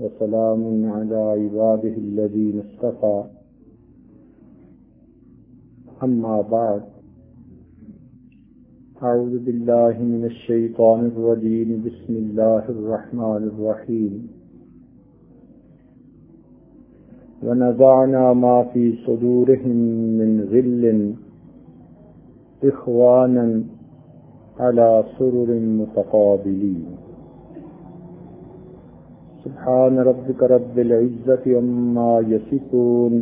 وسلام على عباده الذين اصطفى. أما بعد أعوذ بالله من الشيطان الرجيم. بسم الله الرحمن الرحيم. ونزعنا ما في صدورهم من غل إخوانا على سرر متقابلين. سبحان ربك رب العزة عما يصفون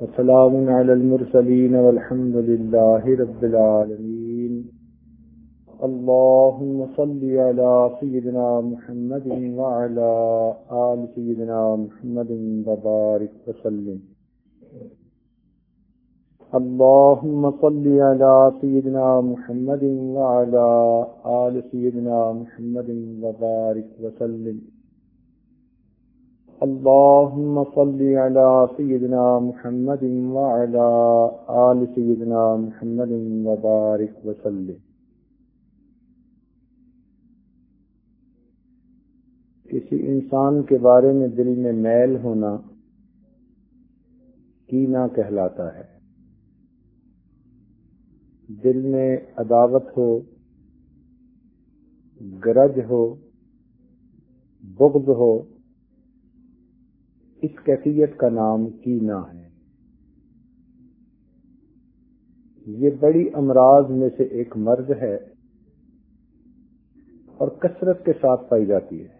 وسلام على المرسلين والحمد لله رب العالمين اللهم صل على سيدنا محمد وعلى آل سيدنا محمد وبارك وسلم اللهم صل على سيدنا محمد وعلى آل سيدنا محمد وبارك وسلم. اللهم صل على سيدنا محمد وعلى آل سيدنا محمد وبارك وسلم. کسی انسان کے بارے میں دل میں میل ہونا کینا کہلاتا ہے؟ دل میں عداوت ہو، گرج ہو، بغض ہو، اس کیفیت کا نام کینا ہے۔ یہ بڑی امراض میں سے ایک مرض ہے اور کثرت کے ساتھ پائی جاتی ہے۔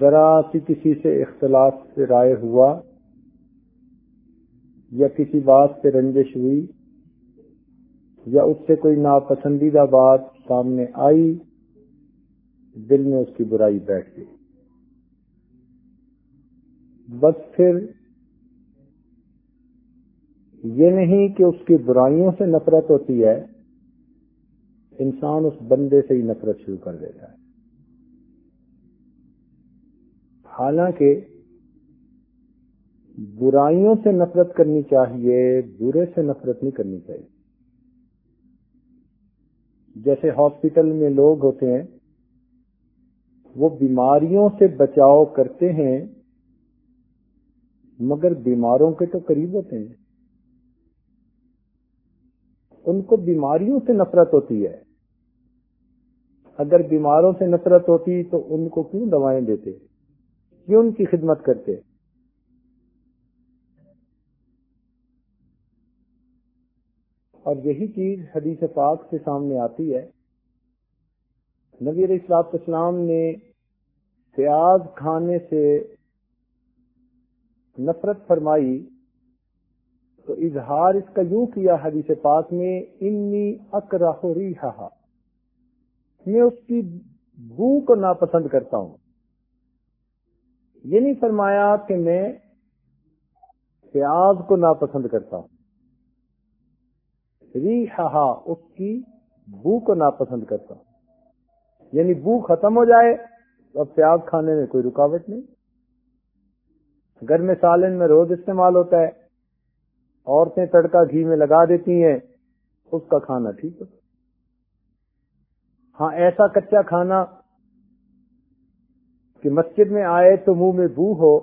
ذرا سی کسی سے اختلاف سے رائے ہوا یا کسی بات سے رنجش ہوئی یا اس سے کوئی ناپسندیدہ بات سامنے آئی، دل میں اس کی برائی بیٹھ گئی۔ بس پھر یہ نہیں کہ اس کی برائیوں سے نفرت ہوتی ہے، انسان اس بندے سے ہی نفرت شروع کر دیتا ہے۔ حالانکہ برائیوں سے نفرت کرنی چاہیے، برے سے نفرت نہیں کرنی چاہیے۔ جیسے ہاسپٹل میں لوگ ہوتے ہیں، وہ بیماریوں سے بچاؤ کرتے ہیں، مگر بیماروں کے تو قریب ہوتے ہیں۔ ان کو بیماریوں سے نفرت ہوتی ہے۔ اگر بیماروں سے نفرت ہوتی تو ان کو کیوں دوائیں دیتے؟ کیوں ان کی خدمت کرتے۔ اور یہی چیز حدیث پاک سے سامنے آتی ہے۔ نبی علیہ السلاط اسلام نے پیاز کھانے سے نفرت فرمائی۔ تو اظہار اس کا یوں کیا حدیث پاک میں انی اکرہ ریحا میں اس کی بو کو ناپسند کرتا ہوں۔ یہ نہیں فرمایا کہ میں پیاز کو ناپسند کرتا ہوں۔ ریحا اس کی بو کو ناپسند کرتا ہوں۔ یعنی بو ختم ہو جائے تو اب پیاز کھانے میں کوئی رکاوٹ نہیں۔ گھر میں سالن میں روز استعمال ہوتا ہے۔ عورتیں تڑکا گھی میں لگا دیتی ہیں، اس کا کھانا ٹھیک ہوتا ہاں ایسا کچا کھانا کہ مسجد میں آئے تو منہ میں بو ہو۔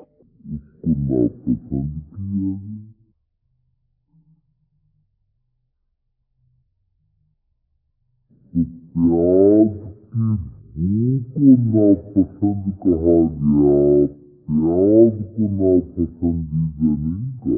Yad ki bu kuna pasandi kahar ya, yad kuna pasandi zaninka.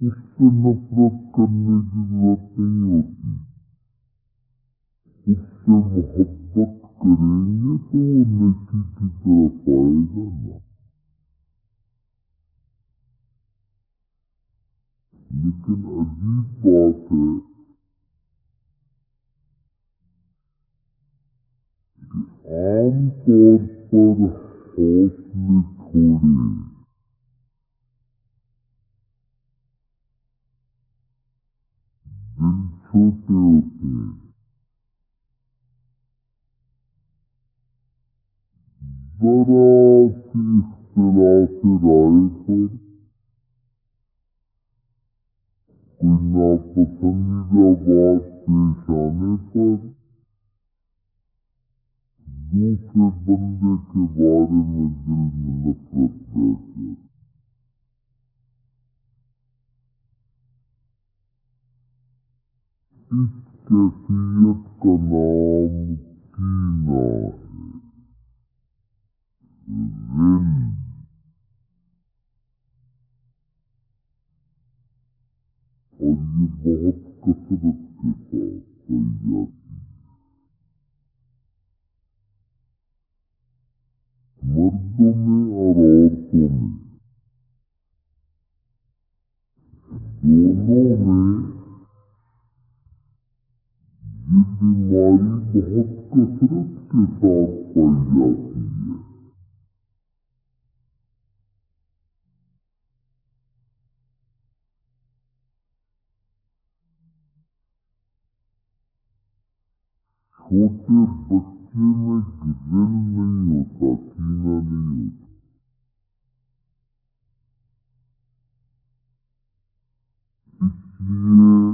ہوتا اس سے نفرت کرنے کی ضرورت نہیں ہوتی اس سے محبت کریں گے تو وہ نیکی کی طرف آئے گا نا لیکن عجیب بات ہے کہ عام طور پر حوصلے چھوڑے دل چھوٹے ہوتے ہیں ذرا سی اختلاف رائے پر کوئی ناپسندیدہ بات پیش آنے پر دوسرے بندے کے بارے میں دل میں نفرت بیٹھ جاتی اس کیفیت کا نام کینا ہے اور یہ بہت کثرت کے ساتھ پائی جاتی مردوں میں اور عورتوں میں دونوں میں یہ بیماری بہت کثرت کے ساتھ پائی جاتی ہے۔ چھوٹے بچے میں گرل نہیں ہوتا کینا نہیں ہوتا۔ اس لیے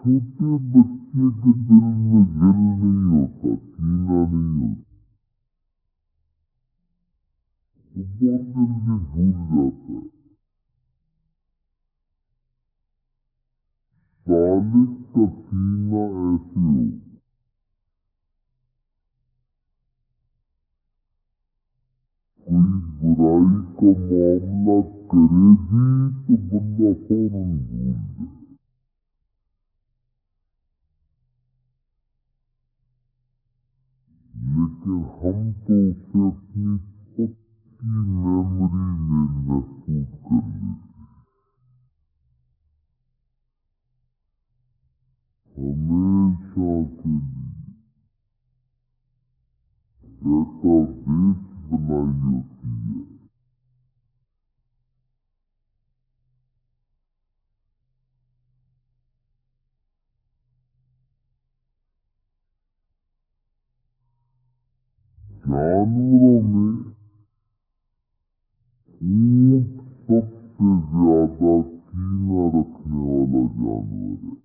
گے اتنا جلدی بھول جاتے ہیں چھوٹے بچے کے Jekke hamto sefni otti memrine nesut Amen, Hmeşa ke liye. Jeta besbna yotiye. جانوروں میں اونٹ سب سے زیادہ کینا رکھنے والا جانور ہے۔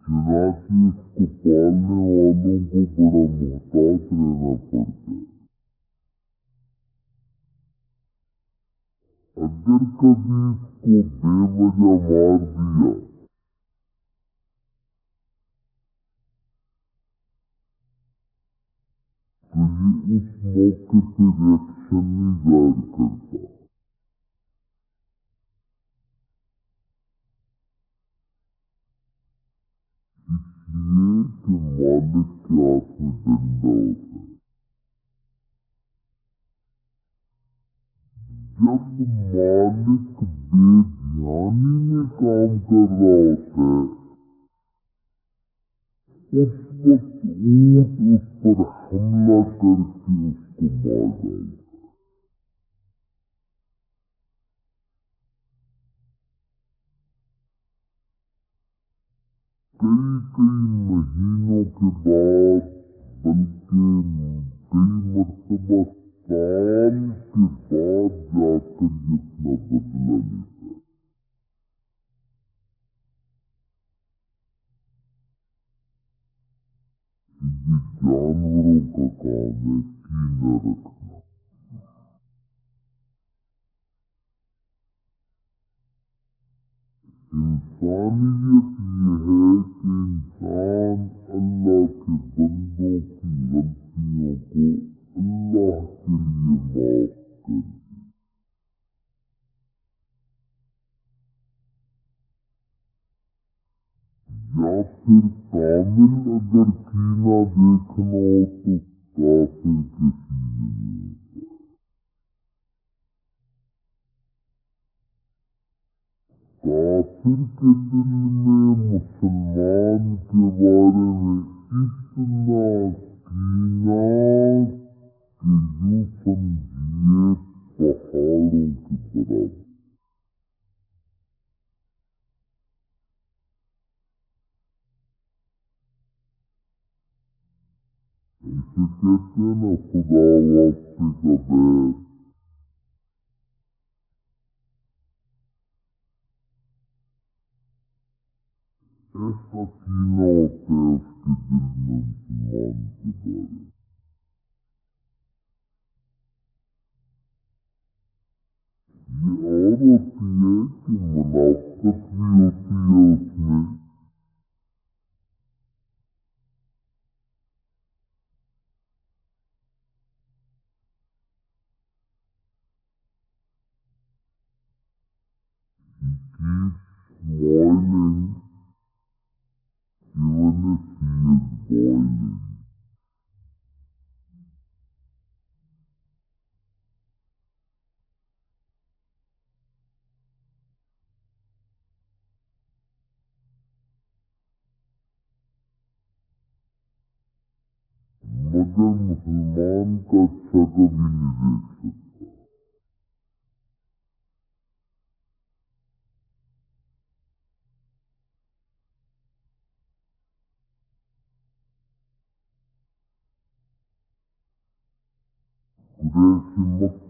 چنانچہ اس کو پالنے والوں کو بڑا محتاط رہنا پڑتا ہے۔ اگر کبھی اس کو بے وجہ مار دیا اس موقع پہ ریئیکشن نہیں ظاہر کرتا اس لیے کہ مالک کے ہاتھ میں ڈنڈا ہوتا ہے جب مالک بے دھیانی میں کام کر رہا ہوتا ہے اس وقت اونٹ اس پر حملہ کر کے اس کو مار ڈالتا کئی کئی مہینوں کے بعد بلکہ کئی مرتبہ سال کے بعد جا یہ جانوروں کا کام ہے کینا رکھنا انسانیت یہ ہے کہ انسان اللہ کے بندے کو اللہ کے لیے معاف کر یا پھر کامل اگر کینا دیکھنا ہو تو کافر کے سینے میں کافر کے دل میں مسلمان کے بارے میں اتنا کینا کہ یوں سمجھیے پہاڑوں کی برابر Şirketlerine kuda vakti kadar. Estas yine ortaya çıkıdılmış mantıları. Yarabbiye ki münafık bir yatı yatmış. میں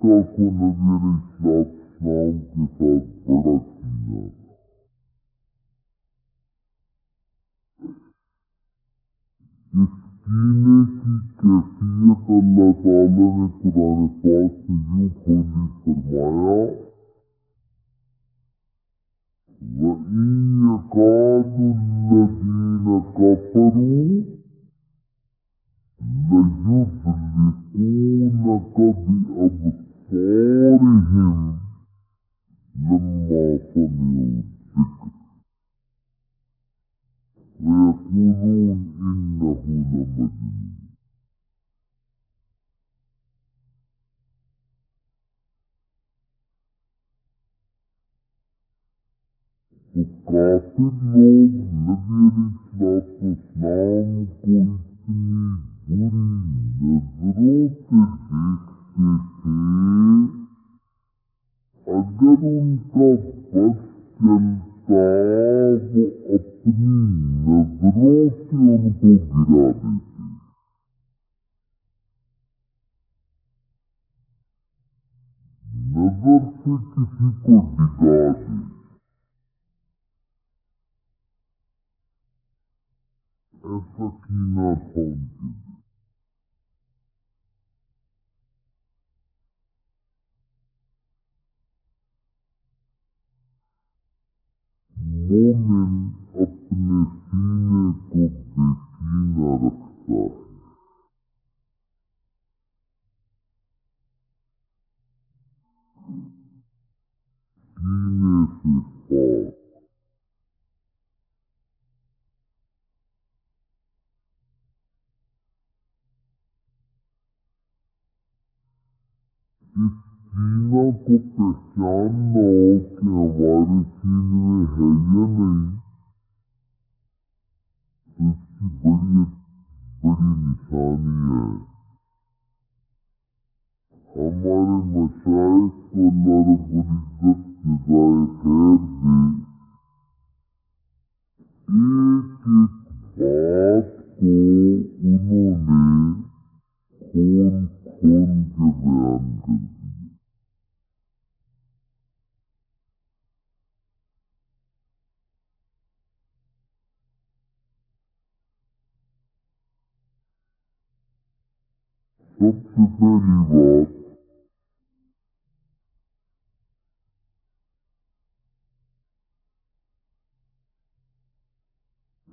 کو نبی علیہ السلام کے ساتھ بڑا کیا اس کینے کی کیفیت اللہ تعالی نے قرآن پاک سے یوں کھولی فرمایا وَإِن يَكَادُ الَّذِينَ كَفَرُوا ليزلقونك بأبصارهم لما سمعوا الذكر ويقولون إنه لمجنون تو کافر لوگ نبی علیہ السلام کو اتنی پوری نظروں سے دیکھتے تھے اگر ان کا بس چلتا وہ اپنی نظروں سے ان کو گرا دیتے نظر سے کسی کو ڈگا دے ایسا کینا تھا ان کے مومن اپنے سینے کو بے رکھتا ہے کینے سے پاک اس سینہ کو پہچاننا ہو کہ ہمارے سینے میں ہے یا نہیں اس کی بڑی بڑی نشانی ہے ہمارے مشاعر کو اللہ رب العزت جزائے خیر دے ایک ایک بات کو انہوں نے کھول کھول کے بیان کر Subsidiary was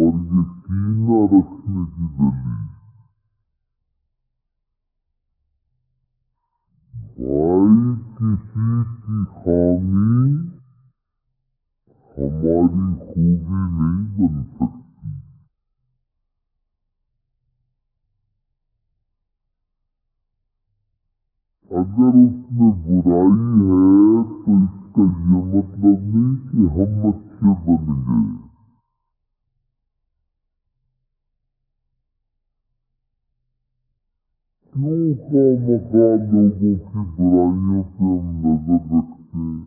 اور یہ کینا رکھنے کی دلیل بھائی کسی کی خامی ہماری خوبی نہیں بن سکتی اگر اس میں برائی ہے تو اس کا یہ مطلب نہیں کہ ہم اچھے بن گئے کیوں کا مقام لوگوں کی برائیوں پہ ہم نظر رکھتے ہیں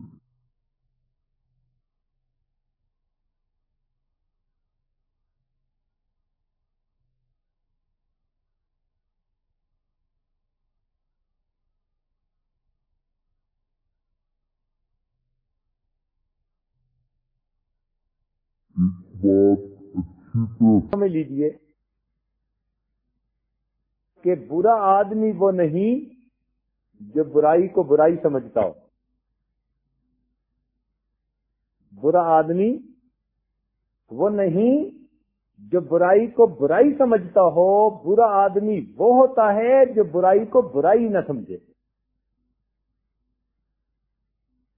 ایک بات اچھی طرح سمجھ لیجیے کہ برا آدمی وہ نہیں جو برائی کو برائی سمجھتا ہو۔ برا آدمی وہ نہیں جو برائی کو برائی سمجھتا ہو، برا آدمی وہ ہوتا ہے جو برائی کو برائی نہ سمجھے۔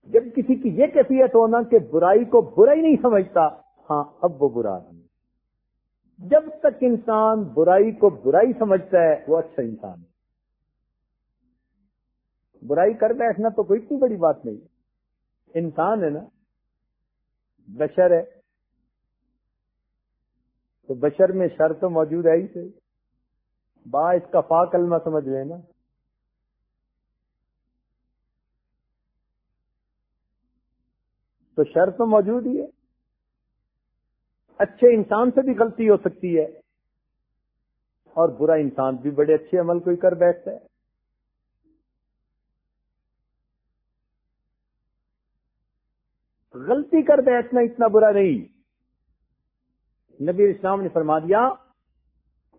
جب کسی کی یہ کیفیت ہونا کہ برائی کو برائی نہیں سمجھتا ہاں اب وہ برا آدمی۔ جب تک انسان برائی کو برائی سمجھتا ہے، وہ اچھا انسان ہے۔ برائی کر بیٹھنا تو کوئی اتنی بڑی بات نہیں۔ انسان ہے نا، بشر ہے۔ تو بشر میں شر تو موجود ہے ہی سے با اس کا فا کلمہ سمجھ لینا تو شر تو موجود ہی ہے۔ اچھے انسان سے بھی غلطی ہو سکتی ہے اور برا انسان بھی بڑے اچھے عمل کوئی کر بیٹھتا ہے۔ غلطی کر بیٹھنا اتنا برا نہیں۔ نبی اسلام نے فرما دیا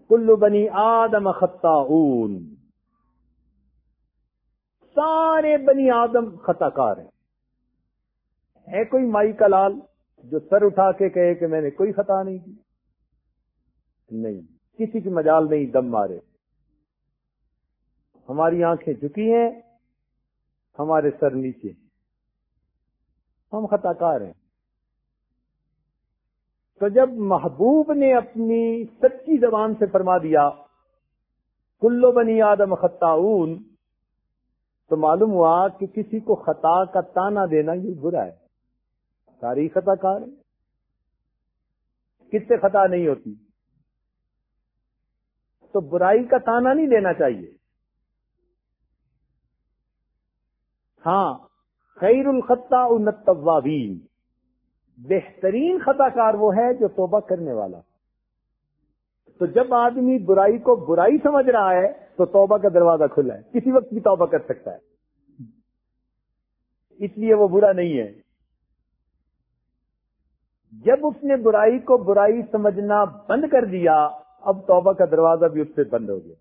کلو بنی آدم خطا سارے بنی آدم خطا کار ہیں۔ ہے کوئی مائی کا لال؟ جو سر اٹھا کے کہے کہ میں نے کوئی خطا نہیں کی۔ نہیں، کسی کی مجال نہیں دم مارے۔ ہماری آنکھیں جھکی ہیں، ہمارے سر نیچے ہم خطا کار ہیں۔ تو جب محبوب نے اپنی سچی زبان سے فرما دیا کلو بنی آدم خطاون تو معلوم ہوا کہ کسی کو خطا کا تانا دینا یہ برا ہے۔ ساری خطا کار ہے۔ کس سے خطا نہیں ہوتی؟ تو برائی کا تانا نہیں دینا چاہیے۔ ہاں خیر الخطا الطوابین بہترین خطا کار وہ ہے جو توبہ کرنے والا۔ تو جب آدمی برائی کو برائی سمجھ رہا ہے، تو توبہ کا دروازہ کھلا ہے۔ کسی وقت بھی توبہ کر سکتا ہے۔ اس لیے وہ برا نہیں ہے۔ جب اس نے برائی کو برائی سمجھنا بند کر دیا، اب توبہ کا دروازہ بھی اس سے بند ہو گیا۔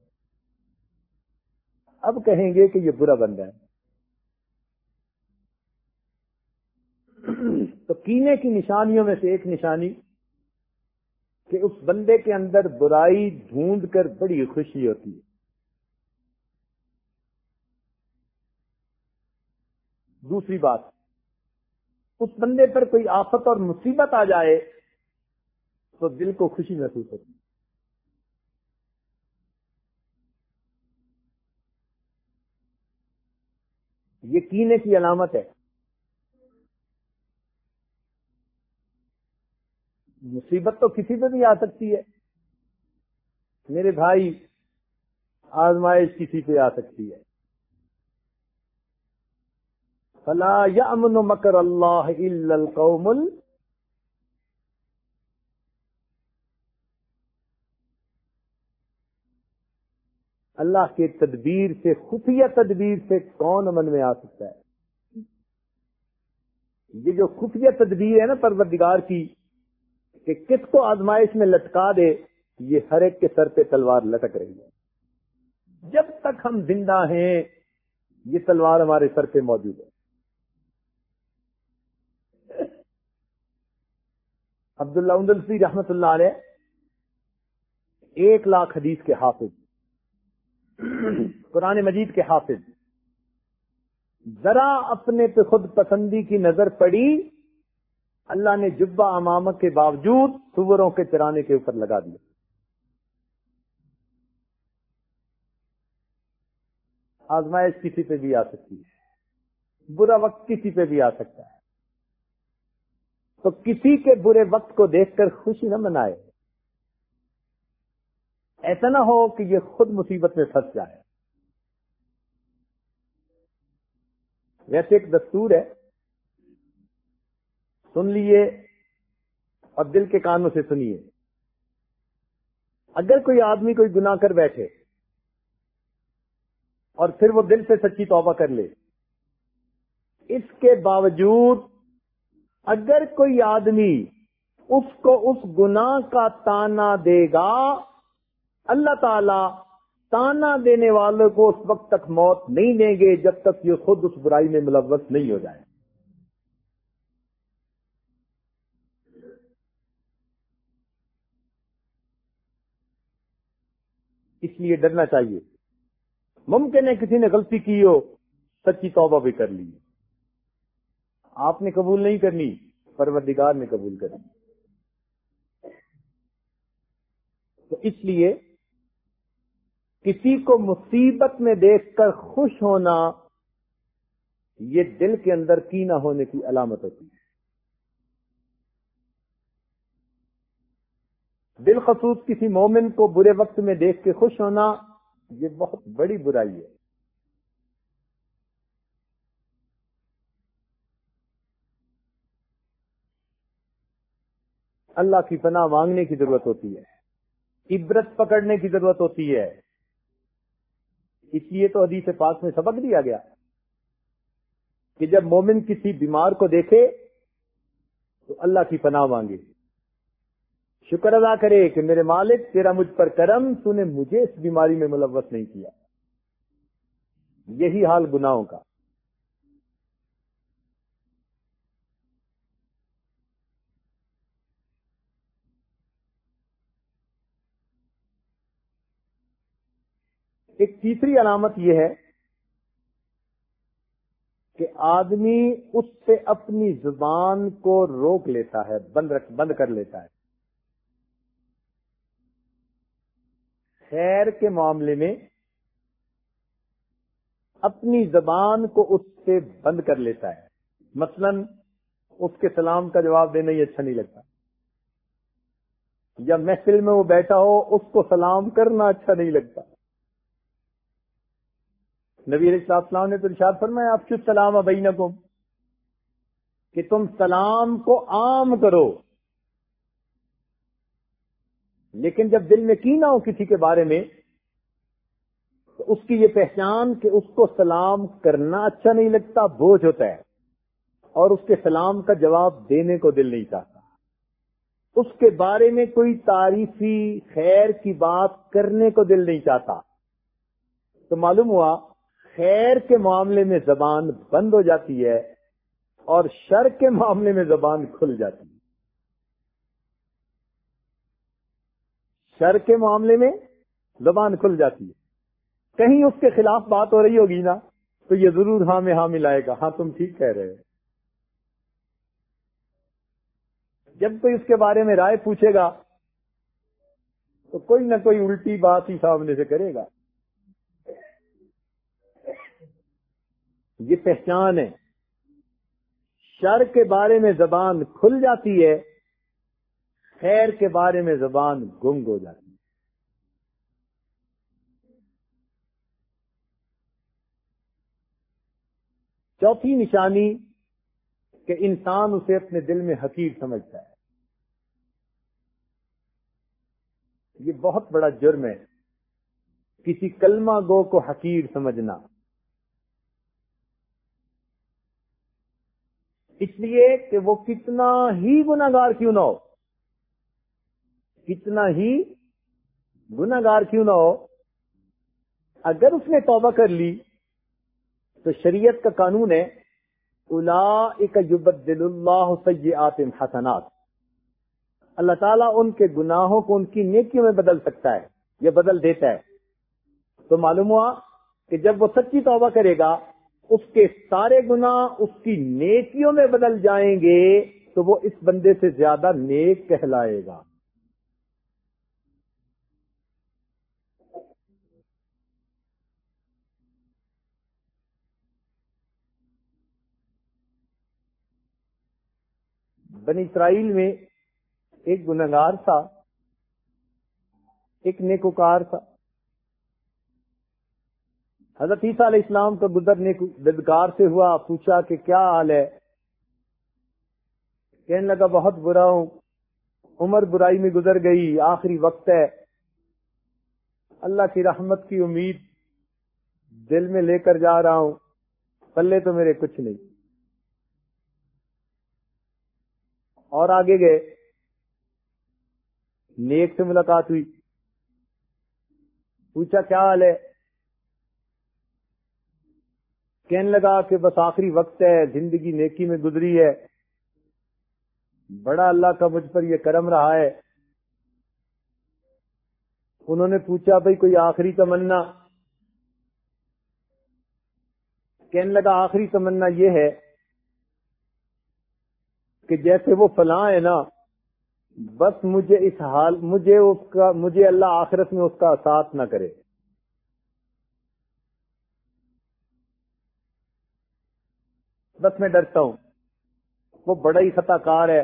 اب کہیں گے کہ یہ برا بندہ ہے۔ تو کینے کی نشانیوں میں سے ایک نشانی کہ اس بندے کے اندر برائی ڈھونڈ کر بڑی خوشی ہوتی ہے۔ دوسری بات اس بندے پر کوئی آفت اور مصیبت آ جائے تو دل کو خوشی محسوس ہوتی یہ کینے کی علامت ہے۔ مصیبت تو کسی پہ بھی آ سکتی ہے۔ میرے بھائی، آزمائش کسی پہ آ سکتی ہے۔ فلا یا امن مکر اللہ القوم اللہ کے تدبیر سے، خفیہ تدبیر سے کون امن میں آ سکتا ہے؟ یہ جو خفیہ تدبیر ہے نا پروردگار کی، کہ کس کو آزمائش میں لٹکا دے، یہ ہر ایک کے سر پہ تلوار لٹک رہی ہے۔ جب تک ہم زندہ ہیں، یہ تلوار ہمارے سر پہ موجود ہے۔ عبداللہ اندلسی رحمت اللہ علیہ، ایک لاکھ حدیث کے حافظ، قرآن مجید کے حافظ۔ ذرا اپنے پہ خود پسندی کی نظر پڑی، اللہ نے جبا امامت کے باوجود سوروں کے چرانے کے اوپر لگا دیا۔ آزمائش کسی پہ بھی آ سکتی ہے، برا وقت کسی پہ بھی آ سکتا ہے۔ تو کسی کے برے وقت کو دیکھ کر خوشی نہ منائے۔ ایسا نہ ہو کہ یہ خود مصیبت میں پھنس جائے۔ ویسے ایک دستور ہے۔ سن لیے اور دل کے کانوں سے سنیے۔ اگر کوئی آدمی کوئی گناہ کر بیٹھے اور پھر وہ دل سے سچی توبہ کر لے، اس کے باوجود اگر کوئی آدمی اس کو اس گناہ کا تانا دے گا، اللہ تعالی تانا دینے والوں کو اس وقت تک موت نہیں دیں گے جب تک یہ خود اس برائی میں ملوث نہیں ہو جائے۔ اس لیے ڈرنا چاہیے۔ ممکن ہے کسی نے غلطی کی ہو، سچی توبہ بھی کر لی۔ آپ نے قبول نہیں کرنی، پروردگار نے قبول کرنی۔ تو اس لیے کسی کو مصیبت میں دیکھ کر خوش ہونا، یہ دل کے اندر کی نہ ہونے کی علامت ہوتی ہے۔ دل خصوص کسی مومن کو برے وقت میں دیکھ کے خوش ہونا، یہ بہت بڑی برائی ہے۔ اللہ کی پناہ مانگنے کی ضرورت ہوتی ہے۔ عبرت پکڑنے کی ضرورت ہوتی ہے۔ اس لیے تو حدیث پاک میں سبق دیا گیا کہ جب مومن کسی بیمار کو دیکھے تو اللہ کی پناہ مانگے۔ شکر ادا کرے کہ میرے مالک، تیرا مجھ پر کرم، تو نے مجھے اس بیماری میں ملوث نہیں کیا۔ یہی حال گناہوں کا۔ ایک تیسری علامت یہ ہے کہ آدمی اس سے اپنی زبان کو روک لیتا ہے، بند بند کر لیتا ہے۔ خیر کے معاملے میں اپنی زبان کو اس سے بند کر لیتا ہے۔ مثلا اس کے سلام کا جواب دینا ہی اچھا نہیں لگتا۔ یا محفل میں وہ بیٹھا ہو، اس کو سلام کرنا اچھا نہیں لگتا۔ نبی علیہ السلام نے تو ارشاد فرمایا آپ چھ سلام بینکم؟ کہ تم سلام کو عام کرو۔ لیکن جب دل میں کی نہ ہو کسی کے بارے میں، تو اس کی یہ پہچان کہ اس کو سلام کرنا اچھا نہیں لگتا، بوجھ ہوتا ہے۔ اور اس کے سلام کا جواب دینے کو دل نہیں چاہتا۔ اس کے بارے میں کوئی تعریفی خیر کی بات کرنے کو دل نہیں چاہتا۔ تو معلوم ہوا خیر کے معاملے میں زبان بند ہو جاتی ہے اور شر کے معاملے میں زبان کھل جاتی ہے۔ شر کے معاملے میں زبان کھل جاتی ہے۔ کہیں اس کے خلاف بات ہو رہی ہوگی نا، تو یہ ضرور ہاں میں ہاں ملائے گا۔ ہاں تم ٹھیک کہہ رہے جب کوئی اس کے بارے میں رائے پوچھے گا، تو کوئی نہ کوئی الٹی بات ہی سامنے سے کرے گا۔ یہ پہچان ہے۔ شر کے بارے میں زبان کھل جاتی ہے، خیر کے بارے میں زبان گنگ ہو جاتی ہے۔ چوتھی نشانی کہ انسان اسے اپنے دل میں حقیر سمجھتا ہے۔ یہ بہت بڑا جرم ہے۔ کسی کلمہ گو کو حقیر سمجھنا۔ اس لیے کہ وہ کتنا ہی گناگار کیوں نہ ہو۔ کتنا ہی گناگار کیوں نہ ہو۔ اگر اس نے توبہ کر لی تو شریعت کا قانون ہے الا یبدل اللہ سیئات حسنات۔ اللہ تعالیٰ ان کے گناہوں کو ان کی نیکیوں میں بدل سکتا ہے یا بدل دیتا ہے۔ تو معلوم ہوا کہ جب وہ سچی توبہ کرے گا اس کے سارے گناہ اس کی نیکیوں میں بدل جائیں گے، تو وہ اس بندے سے زیادہ نیک کہلائے گا۔ بنی اسرائیل میں ایک گنگار تھا، ایک نیکوکار تھا۔ حضرت عیسیٰ علیہ السلام کا گزر بدکار سے ہوا پوچھا کہ کیا حال ہے؟ کہنے لگا، بہت برا ہوں۔ عمر برائی میں گزر گئی، آخری وقت ہے۔ اللہ کی رحمت کی امید دل میں لے کر جا رہا ہوں۔ پلے تو میرے کچھ نہیں۔ اور آگے گئے۔ نیک سے ملاقات ہوئی۔ پوچھا، کیا حال ہے؟ کہنے لگا کہ بس آخری وقت ہے، زندگی نیکی میں گزری ہے۔ بڑا اللہ کا مجھ پر یہ کرم رہا ہے۔ انہوں نے پوچھا، بھائی، کوئی آخری تمنا؟ کہنے لگا، آخری تمنا یہ ہے کہ جیسے وہ فلاں ہے نا، بس مجھے اس حال، مجھے اس کا، مجھے اللہ آخرت میں اس کا ساتھ نہ کرے۔ بس میں ڈرتا ہوں۔ وہ بڑا ہی خطا کار ہے۔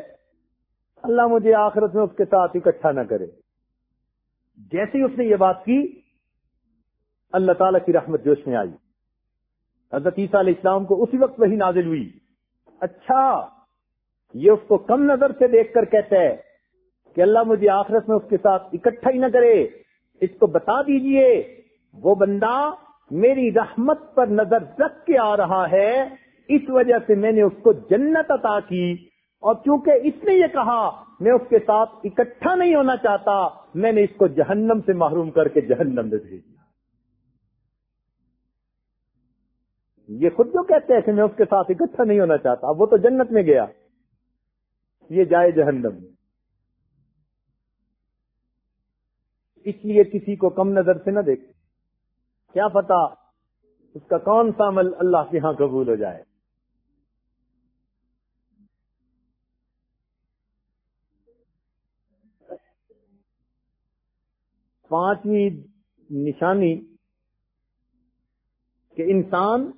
اللہ مجھے آخرت میں اس کے ساتھ اکٹھا نہ کرے۔ جیسے ہی اس نے یہ بات کی، اللہ تعالی کی رحمت جوش میں آئی۔ حضرت عیسیٰ علیہ السلام کو اسی وقت وہی نازل ہوئی۔ اچھا یہ اس کو کم نظر سے دیکھ کر کہتا ہے کہ اللہ مجھے آخرت میں اس کے ساتھ اکٹھا ہی نہ کرے۔ اس کو بتا دیجیے، وہ بندہ میری رحمت پر نظر رکھ کے آ رہا ہے۔ اس وجہ سے میں نے اس کو جنت عطا کی اور چونکہ اس نے یہ کہا، میں اس کے ساتھ اکٹھا نہیں ہونا چاہتا، میں نے اس کو جہنم سے محروم کر کے جہنم میں بھیج دیا۔ یہ خود جو کہتے ہیں کہ میں اس کے ساتھ اکٹھا نہیں ہونا چاہتا، وہ تو جنت میں گیا۔ یہ جائے جہنم۔ اس لیے کسی کو کم نظر سے نہ دیکھ کیا پتا اس کا کون سا عمل اللہ کے ہاں قبول ہو جائے۔ پانچویں نشانی کہ انسان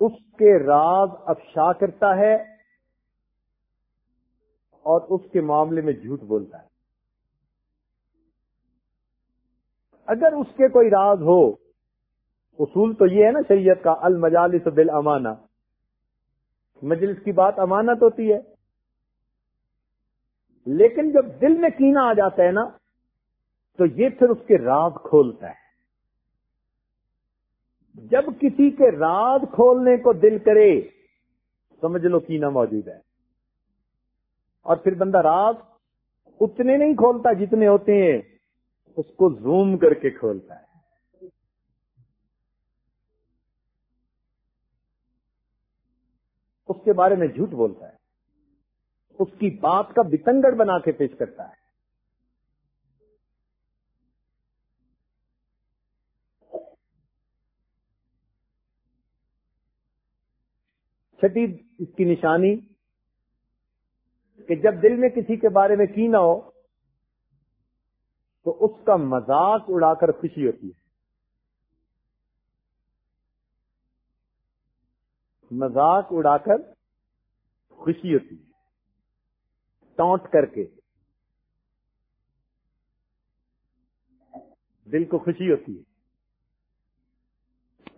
اس کے راز افشا کرتا ہے اور اس کے معاملے میں جھوٹ بولتا ہے۔ اگر اس کے کوئی راز ہو، اصول تو یہ ہے نا شریعت کا، المجالس بل امانہ مجلس کی بات امانت ہوتی ہے۔ لیکن جب دل میں کینا آ جاتا ہے نا تو یہ پھر اس کے راز کھولتا ہے۔ جب کسی کے راز کھولنے کو دل کرے، سمجھ لو کینا موجود ہے۔ اور پھر بندہ راز اتنے نہیں کھولتا جتنے ہوتے ہیں، اس کو زوم کر کے کھولتا ہے۔ اس کے بارے میں جھوٹ بولتا ہے۔ اس کی بات کا بتنگڑ بنا کے پیش کرتا ہے۔ چھٹی اس کی نشانی کہ جب دل میں کسی کے بارے میں کی نہ ہو تو اس کا مذاق اڑا کر خوشی ہوتی ہے۔ مذاق اڑا کر خوشی ہوتی ہے۔ ٹانٹ کر کے دل کو خوشی ہوتی ہے۔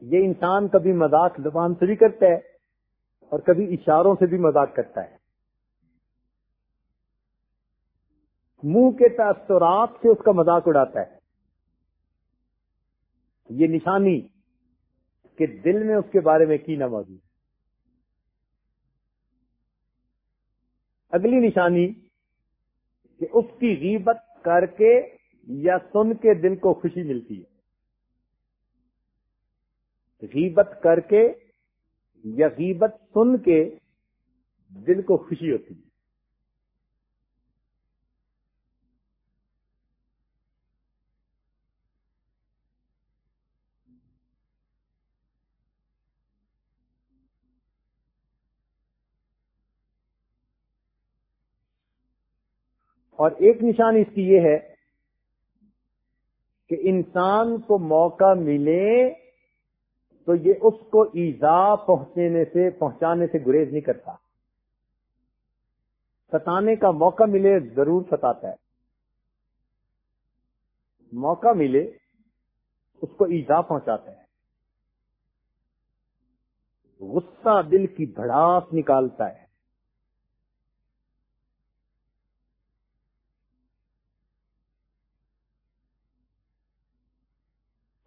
یہ انسان کبھی مذاق زبان سے بھی کرتا ہے۔ اور کبھی اشاروں سے بھی مذاق کرتا ہے۔ منہ کے تاثرات سے اس کا مذاق اڑاتا ہے۔ یہ نشانی کہ دل میں اس کے بارے میں کی نہ موجود۔ اگلی نشانی کہ اس کی غیبت کر کے یا سن کے دل کو خوشی ملتی ہے۔ غیبت کر کے یا غیبت سن کے دل کو خوشی ہوتی ہے۔ اور ایک نشان اس کی یہ ہے کہ انسان کو موقع ملے تو یہ اس کو ایزا پہنچنے سے پہنچانے سے گریز نہیں کرتا۔ ستانے کا موقع ملے ضرور ستاتا ہے۔ موقع ملے اس کو ایزا پہنچاتا ہے۔ غصہ دل کی بھڑاس نکالتا ہے۔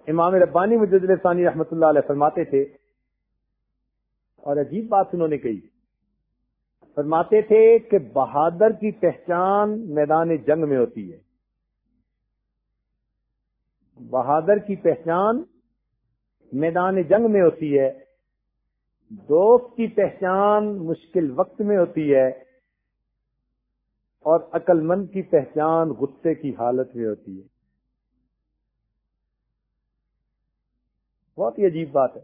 امام ربانی مجد ثانی رحمت اللہ علیہ فرماتے تھے، اور عجیب بات انہوں نے کہی، فرماتے تھے کہ بہادر کی پہچان میدان جنگ میں ہوتی ہے۔ بہادر کی پہچان میدان جنگ میں ہوتی ہے، دوست کی پہچان مشکل وقت میں ہوتی ہے، اور عقل مند کی پہچان غصے کی حالت میں ہوتی ہے۔ بہت ہی عجیب بات ہے۔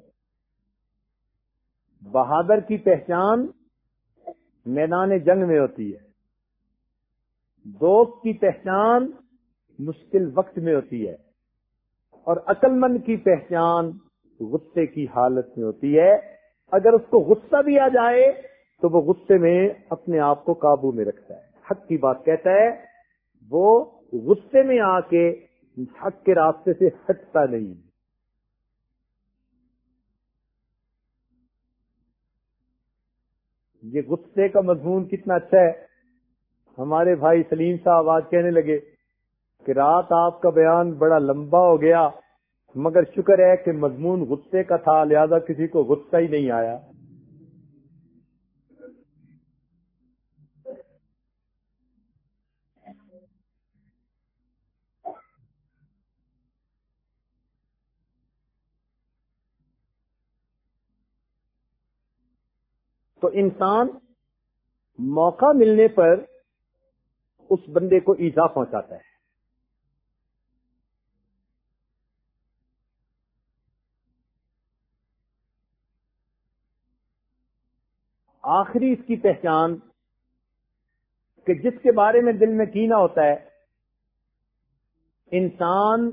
بہادر کی پہچان میدان جنگ میں ہوتی ہے۔ دوست کی پہچان مشکل وقت میں ہوتی ہے۔ اور عقل مند کی پہچان غصے کی حالت میں ہوتی ہے۔ اگر اس کو غصہ بھی آ جائے تو وہ غصے میں اپنے آپ کو قابو میں رکھتا ہے۔ حق کی بات کہتا ہے، وہ غصے میں آ کے حق کے راستے سے ہٹتا نہیں۔ یہ غصے کا مضمون کتنا اچھا ہے۔ ہمارے بھائی سلیم صاحب آج کہنے لگے کہ رات آپ کا بیان بڑا لمبا ہو گیا، مگر شکر ہے کہ مضمون غصے کا تھا، لہذا کسی کو غصہ ہی نہیں آیا۔ تو انسان موقع ملنے پر اس بندے کو ایزا پہنچاتا ہے۔ آخری اس کی پہچان کہ جس کے بارے میں دل میں کینا ہوتا ہے، انسان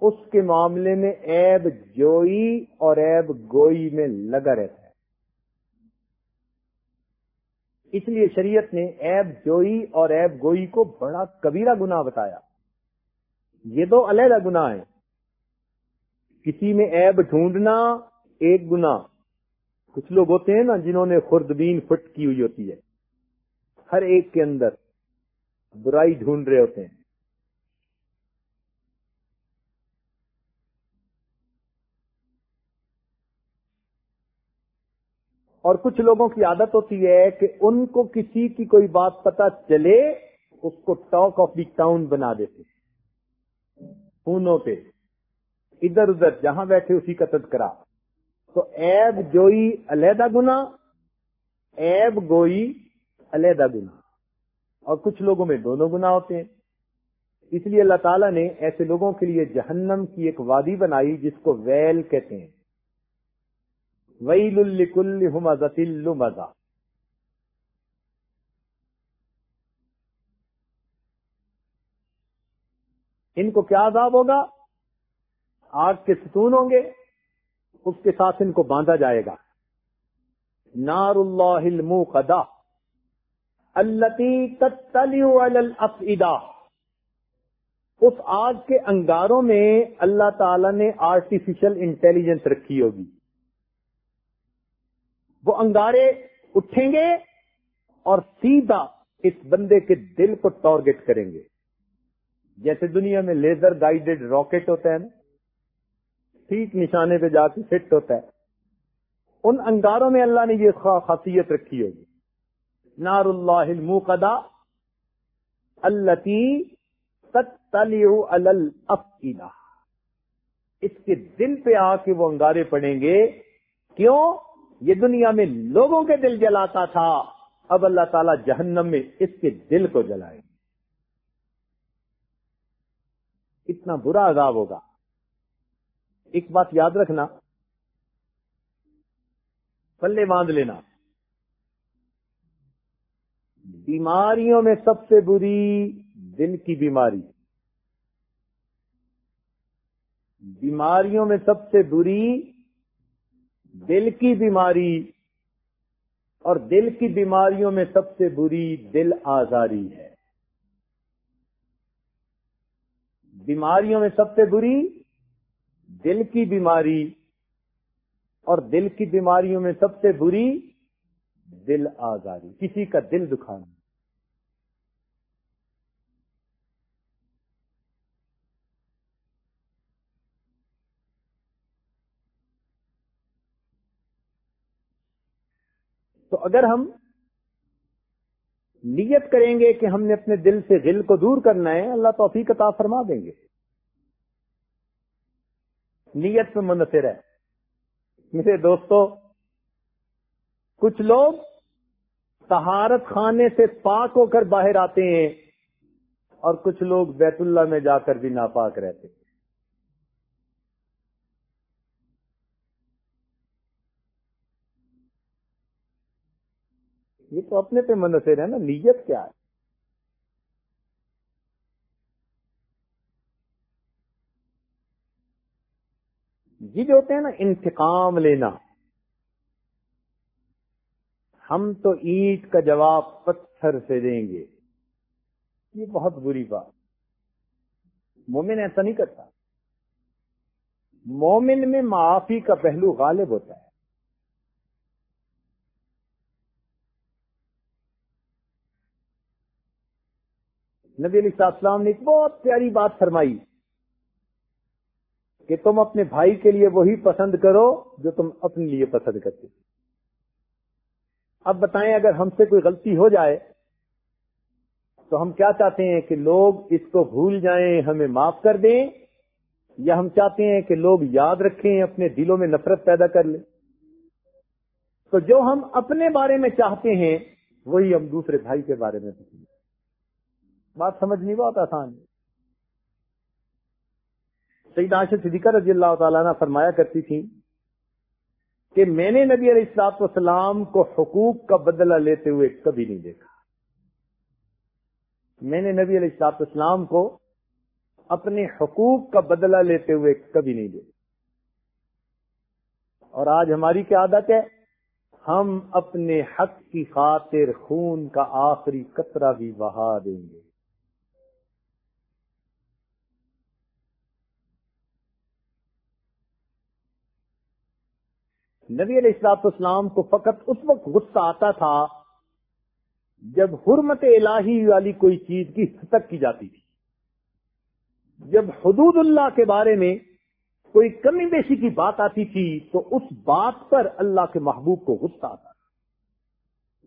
اس کے معاملے میں عیب جوئی اور عیب گوئی میں لگا رہتا ہے۔ اس لیے شریعت نے عیب جوئی اور عیب گوئی کو بڑا کبیرہ گنا بتایا۔ یہ دو علیحدہ گنا ہے کسی میں عیب ڈھونڈنا ایک گنا کچھ لوگ ہوتے ہیں نا جنہوں نے خوردبین فٹ کی ہوئی ہوتی ہے۔ ہر ایک کے اندر برائی ڈھونڈ رہے ہوتے ہیں۔ اور کچھ لوگوں کی عادت ہوتی ہے کہ ان کو کسی کی کوئی بات پتا چلے، اس کو ٹاک آف دی ٹاؤن بنا دیتے۔ فونوں پہ۔ ادھر ادھر، جہاں بیٹھے اسی کا تذکرہ۔ تو ایب جوئی، علیحدہ گنا ایب گوئی، علیحدہ گنا اور کچھ لوگوں میں دونوں گنا ہوتے ہیں۔ اس لیے اللہ تعالیٰ نے ایسے لوگوں کے لیے جہنم کی ایک وادی بنائی جس کو ویل کہتے ہیں۔ ویل الکل مزا ان کو کیا عذاب ہوگا؟ آگ کے ستون ہوں گے، اس کے ساتھ ان کو باندھا جائے گا۔ نار اللہ الموقدہ التی تتلیو علی الافئدہ۔ اس آگ کے انگاروں میں اللہ تعالی نے آرٹیفیشل انٹیلیجنس رکھی ہوگی۔ وہ انگارے اٹھیں گے اور سیدھا اس بندے کے دل کو ٹارگٹ کریں گے۔ جیسے دنیا میں لیزر گائیڈڈ راکٹ ہوتا ہے نا، ٹھیک نشانے پہ جا کے فٹ ہوتا ہے۔ ان انگاروں میں اللہ نے یہ خاصیت رکھی ہوگی۔ نار اللہ الموقدہ التی الافئدہ اس کے دل پہ آ کے وہ انگارے پڑیں گے۔ کیوں؟ یہ دنیا میں لوگوں کے دل جلاتا تھا، اب اللہ تعالی جہنم میں اس کے دل کو جلائے اتنا برا عذاب ہوگا۔ ایک بات یاد رکھنا، پلے باندھ لینا۔ بیماریوں میں سب سے بری دل کی بیماری۔ بیماریوں میں سب سے بری دل کی بیماری اور دل کی بیماریوں میں سب سے بری دل آزاری ہے۔ بیماریوں میں سب سے بری دل کی بیماری اور دل کی بیماریوں میں سب سے بری دل آزاری۔ کسی کا دل دکھانا تو اگر ہم نیت کریں گے کہ ہم نے اپنے دل سے دل کو دور کرنا ہے، اللہ توفیق عطا فرما دیں گے۔ نیت میں منفر ہے۔ میرے دوستو، کچھ لوگ تہارت خانے سے پاک ہو کر باہر آتے ہیں اور کچھ لوگ بیت اللہ میں جا کر بھی ناپاک رہتے ہیں۔ یہ تو اپنے پہ منحصر ہے نا، نیت کیا ہے؟ یہ جو ہوتے ہیں نا، انتقام لینا۔ ہم تو اینٹ کا جواب پتھر سے دیں گے۔ یہ بہت بری بات۔ مومن ایسا نہیں کرتا۔ مومن میں معافی کا پہلو غالب ہوتا ہے۔ نبی علیہ السلام نے ایک بہت پیاری بات فرمائی کہ تم اپنے بھائی کے لیے وہی پسند کرو جو تم اپنے لیے پسند کرتے اب بتائیں اگر ہم سے کوئی غلطی ہو جائے تو ہم کیا چاہتے ہیں کہ لوگ اس کو بھول جائیں، ہمیں معاف کر دیں؟ یا ہم چاہتے ہیں کہ لوگ یاد رکھیں، اپنے دلوں میں نفرت پیدا کر لیں؟ تو جو ہم اپنے بارے میں چاہتے ہیں، وہی ہم دوسرے بھائی کے بارے میں بات سمجھنی بہت آسان ہے۔ سعید عاشق صدیقہ رضی اللہ تعالیٰ نے فرمایا کرتی تھی کہ میں نے نبی علیہ السلاط والسلام کو حقوق کا بدلہ لیتے ہوئے کبھی نہیں دیکھا۔ میں نے نبی علیہ السلاط والسلام کو اپنے حقوق کا بدلہ لیتے ہوئے کبھی نہیں دیکھا۔ اور آج ہماری کیا عادت ہے؟ ہم اپنے حق کی خاطر خون کا آخری قطرہ بھی بہا دیں گے۔ نبی علیہ السلاط اسلام کو فقط اس وقت غصہ آتا تھا جب حرمت الہی والی کوئی چیز کی ہتک کی جاتی تھی۔ جب حدود اللہ کے بارے میں کوئی کمی بیشی کی بات آتی تھی، تو اس بات پر اللہ کے محبوب کو غصہ آتا تھا۔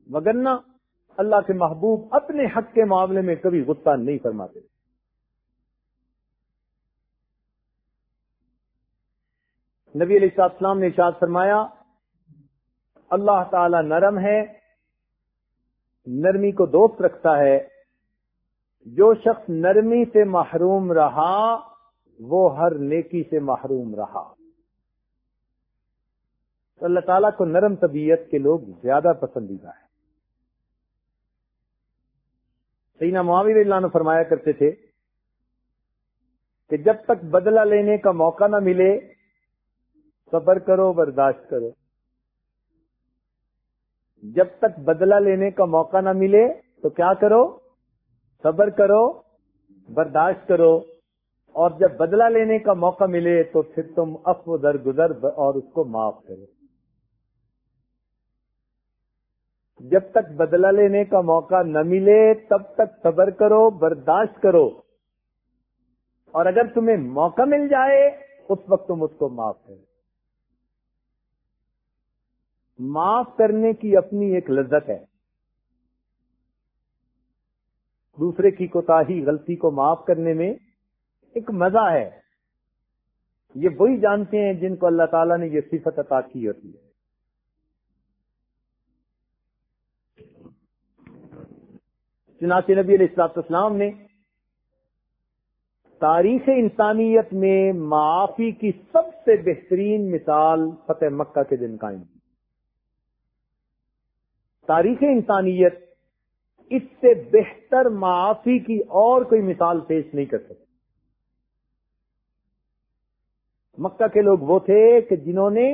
وگرنہ اللہ کے محبوب اپنے حق کے معاملے میں کبھی غصہ نہیں فرماتے۔ نبی علیہ السلام نے ارشاد فرمایا، اللہ تعالی نرم ہے، نرمی کو دوست رکھتا ہے، جو شخص نرمی سے محروم رہا، وہ ہر نیکی سے محروم رہا۔ تو اللہ تعالیٰ کو نرم طبیعت کے لوگ زیادہ پسندیدہ ہے سینا معاویر اللہ نے فرمایا کرتے تھے کہ جب تک بدلہ لینے کا موقع نہ ملے صبر کرو، برداشت کرو۔ جب تک بدلہ لینے کا موقع نہ ملے تو کیا کرو؟ صبر کرو، برداشت کرو۔ اور جب بدلہ لینے کا موقع ملے تو پھر تم افو در گزر اور اس کو معاف کرو۔ جب تک بدلہ لینے کا موقع نہ ملے تب تک صبر کرو، برداشت کرو۔ اور اگر تمہیں موقع مل جائے، اس وقت تم اس کو معاف کرو۔ معاف کرنے کی اپنی ایک لذت ہے۔ دوسرے کی کوتا غلطی کو معاف کرنے میں ایک مزہ ہے۔ یہ وہی جانتے ہیں جن کو اللہ تعالیٰ نے یہ صفت عطا کی ہوتی ہے۔ چنانچہ نبی علیہ السلاط اسلام نے تاریخ انسانیت میں معافی کی سب سے بہترین مثال فتح مکہ کے دن قائم کی۔ تاریخ انسانیت اس سے بہتر معافی کی اور کوئی مثال پیش نہیں کر سکتی۔ مکہ کے لوگ وہ تھے کہ جنہوں نے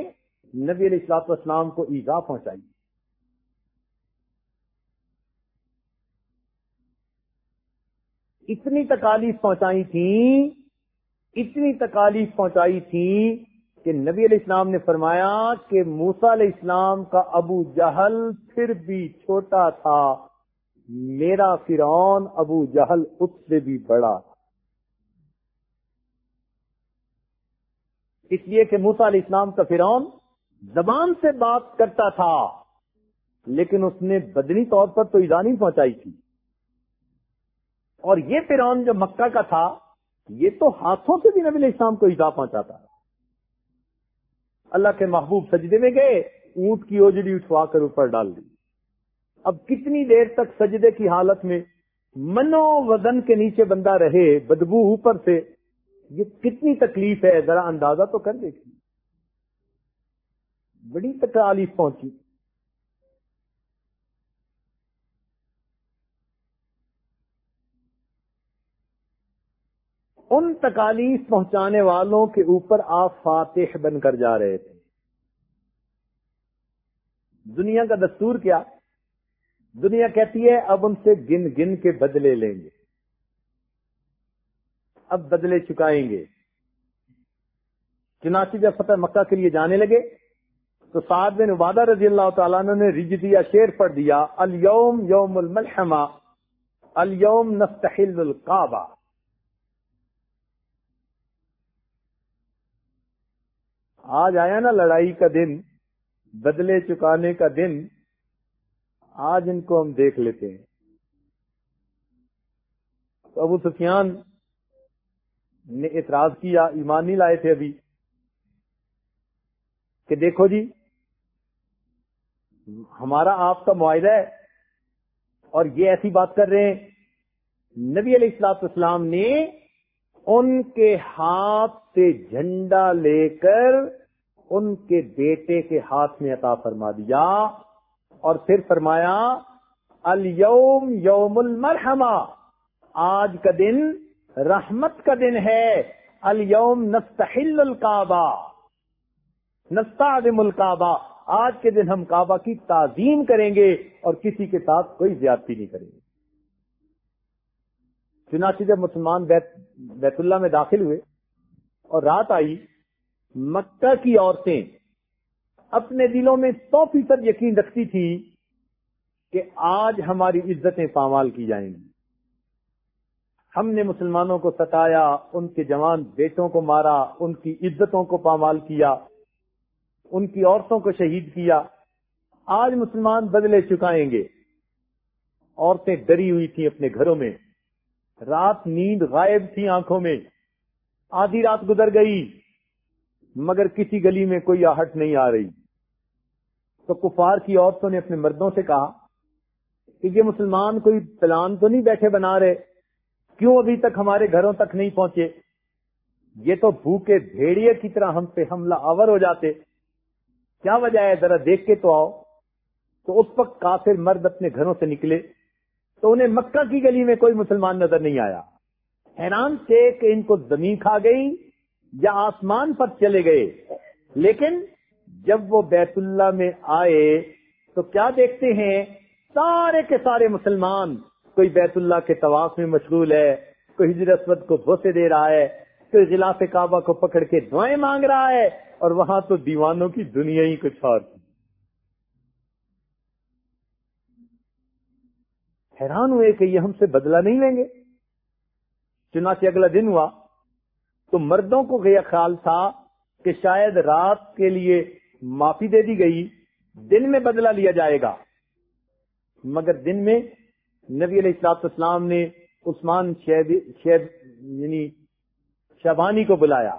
نبی علیہ السلاط اسلام کو ایزا پہنچائی۔ اتنی تکالیف پہنچائی تھی اتنی تکالیف پہنچائی تھی کہ نبی علیہ السلام نے فرمایا کہ موسا علیہ السلام کا ابو جہل پھر بھی چھوٹا تھا۔ میرا فرعون ابو جہل اس سے بھی بڑا۔ اس لیے کہ موسا علیہ السلام کا فرعون زبان سے بات کرتا تھا، لیکن اس نے بدنی طور پر تو ایزانی پہنچائی تھی۔ اور یہ فرعون جو مکہ کا تھا، یہ تو ہاتھوں سے بھی نبی علیہ السلام کو ایزا پہنچاتا۔ اللہ کے محبوب سجدے میں گئے، اونٹ کی اوجڑی اٹھوا کر اوپر ڈال دی۔ اب کتنی دیر تک سجدے کی حالت میں منو وزن کے نیچے بندہ رہے، بدبو اوپر سے، یہ کتنی تکلیف ہے، ذرا اندازہ تو کر دیکھیے۔ بڑی تکالیف پہنچی۔ ان تکالیف پہنچانے والوں کے اوپر آپ فاتح بن کر جا رہے تھے۔ دنیا کا دستور کیا؟ دنیا کہتی ہے، اب ان سے گن گن کے بدلے لیں گے۔ اب بدلے چکائیں گے۔ چنانچہ جب فتح مکہ کے لیے جانے لگے، تو سعد بن عبادہ رضی اللہ تعالیٰ نے رج دیا شیر پڑھ دیا الوم یوم الملحما الوم نستحل القعبہ۔ آج آیا نا لڑائی کا دن، بدلے چکانے کا دن، آج ان کو ہم دیکھ لیتے ہیں۔ تو ابو سفیان نے اعتراض کیا، ایمان نہیں لائے تھے ابھی۔ کہ دیکھو جی ہمارا آپ کا معاہدہ ہے اور یہ ایسی بات کر رہے ہیں۔ نبی علیہ السلاط اسلام نے ان کے ہاتھ سے جھنڈا لے کر ان کے بیٹے کے ہاتھ میں عطا فرما دیا اور پھر فرمایا الوم یوم المرحما، آج کا دن رحمت کا دن ہے الوم نستحل الکعبہ نستعظم الکعبہ آج کے دن ہم کعبہ کی تعظیم کریں گے اور کسی کے ساتھ کوئی زیادتی نہیں کریں گے۔ چنانچہ جب مسلمان بیت, بیت اللہ میں داخل ہوئے اور رات آئی مکہ کی عورتیں اپنے دلوں میں سو فیصد یقین رکھتی تھی کہ آج ہماری عزتیں پامال کی جائیں گی۔ ہم نے مسلمانوں کو ستایا ان کے جوان بیٹوں کو مارا ان کی عزتوں کو پامال کیا ان کی عورتوں کو شہید کیا۔ آج مسلمان بدلے چکائیں گے۔ عورتیں ڈری ہوئی تھیں اپنے گھروں میں۔ رات نیند غائب تھی آنکھوں میں۔ آدھی رات گزر گئی، مگر کسی گلی میں کوئی آہٹ نہیں آ رہی۔ تو کفار کی عورتوں نے اپنے مردوں سے کہا کہ یہ مسلمان کوئی پلان تو نہیں بیٹھے بنا رہے۔ کیوں ابھی تک ہمارے گھروں تک نہیں پہنچے؟ یہ تو بھوکے بھیڑیے کی طرح ہم پہ حملہ آور ہو جاتے۔ کیا وجہ ہے؟ ذرا دیکھ کے تو آؤ۔ تو اس وقت کافر مرد اپنے گھروں سے نکلے۔ تو انہیں مکہ کی گلی میں کوئی مسلمان نظر نہیں آیا۔ حیران تھے کہ ان کو زمین کھا گئی یا آسمان پر چلے گئے۔ لیکن جب وہ بیت اللہ میں آئے تو کیا دیکھتے ہیں؟ سارے کے سارے مسلمان۔ کوئی بیت اللہ کے طواف میں مشغول ہے، کوئی ہجر اسود کو بوسے دے رہا ہے کے غلاف کعبہ کو پکڑ کے دعائیں مانگ رہا ہے اور وہاں تو دیوانوں کی دنیا ہی کچھ اور حیران ہوئے کہ یہ ہم سے بدلہ نہیں لیں گے۔ چنانچہ اگلا دن ہوا تو مردوں کو یہ خیال تھا کہ شاید رات کے لیے معافی دے دی گئی، دن میں بدلہ لیا جائے گا۔ مگر دن میں نبی علیہ السلاط اسلام نے عثمان شیب شیب یعنی شبانی کو بلایا۔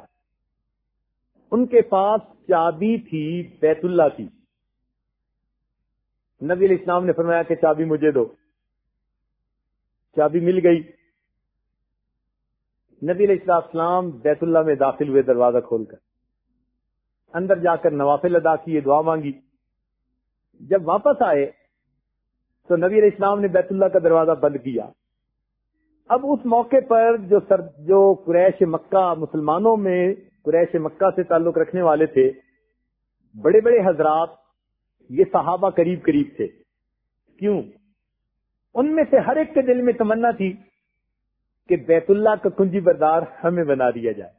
ان کے پاس چابی تھی، بیت اللہ کی۔ نبی علیہ السلام نے فرمایا کہ چابی مجھے دو۔ چابی مل گئی۔ نبی علیہ السلام بیت اللہ میں داخل ہوئے دروازہ کھول کر۔ اندر جا کر نوافل ادا کیے، دعا مانگی۔ جب واپس آئے تو نبی علیہ السلام نے بیت اللہ کا دروازہ بند کیا۔ اب اس موقع پر جو سر، جو قریش مکہ، مسلمانوں میں قریش مکہ سے تعلق رکھنے والے تھے، بڑے بڑے حضرات، یہ صحابہ قریب قریب تھے۔ کیوں؟ ان میں سے ہر ایک کے دل میں تمنا تھی کہ بیت اللہ کا کنجی بردار ہمیں بنا دیا جائے۔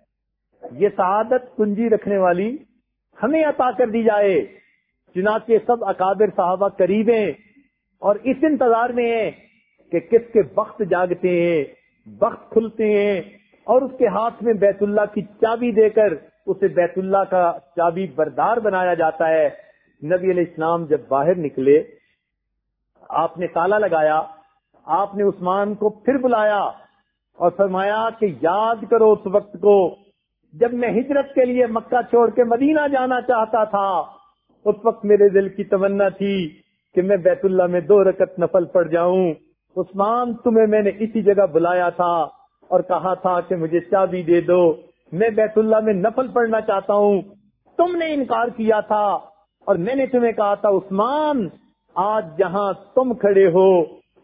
یہ سعادت کنجی رکھنے والی ہمیں عطا کر دی جائے۔ چنانچہ سب اکابر صحابہ قریب ہیں اور اس انتظار میں ہیں کہ کس کے وقت جاگتے ہیں وقت کھلتے ہیں اور اس کے ہاتھ میں بیت اللہ کی چابی دے کر اسے بیت اللہ کا چابی بردار بنایا جاتا ہے۔ نبی علیہ السلام جب باہر نکلے آپ نے تالا لگایا، آپ نے عثمان کو پھر بلایا اور فرمایا کہ یاد کرو اس وقت کو جب میں ہجرت کے لیے مکہ چھوڑ کے مدینہ جانا چاہتا تھا، اس وقت میرے دل کی تمنا تھی کہ میں بیت اللہ میں دو رکت نفل پڑ جاؤں۔ عثمان، تمہیں میں نے اسی جگہ بلایا تھا اور کہا تھا کہ مجھے چابی دے دو، میں بیت اللہ میں نفل پڑھنا چاہتا ہوں۔ تم نے انکار کیا تھا اور میں نے تمہیں کہا تھا، عثمان آج جہاں تم کھڑے ہو،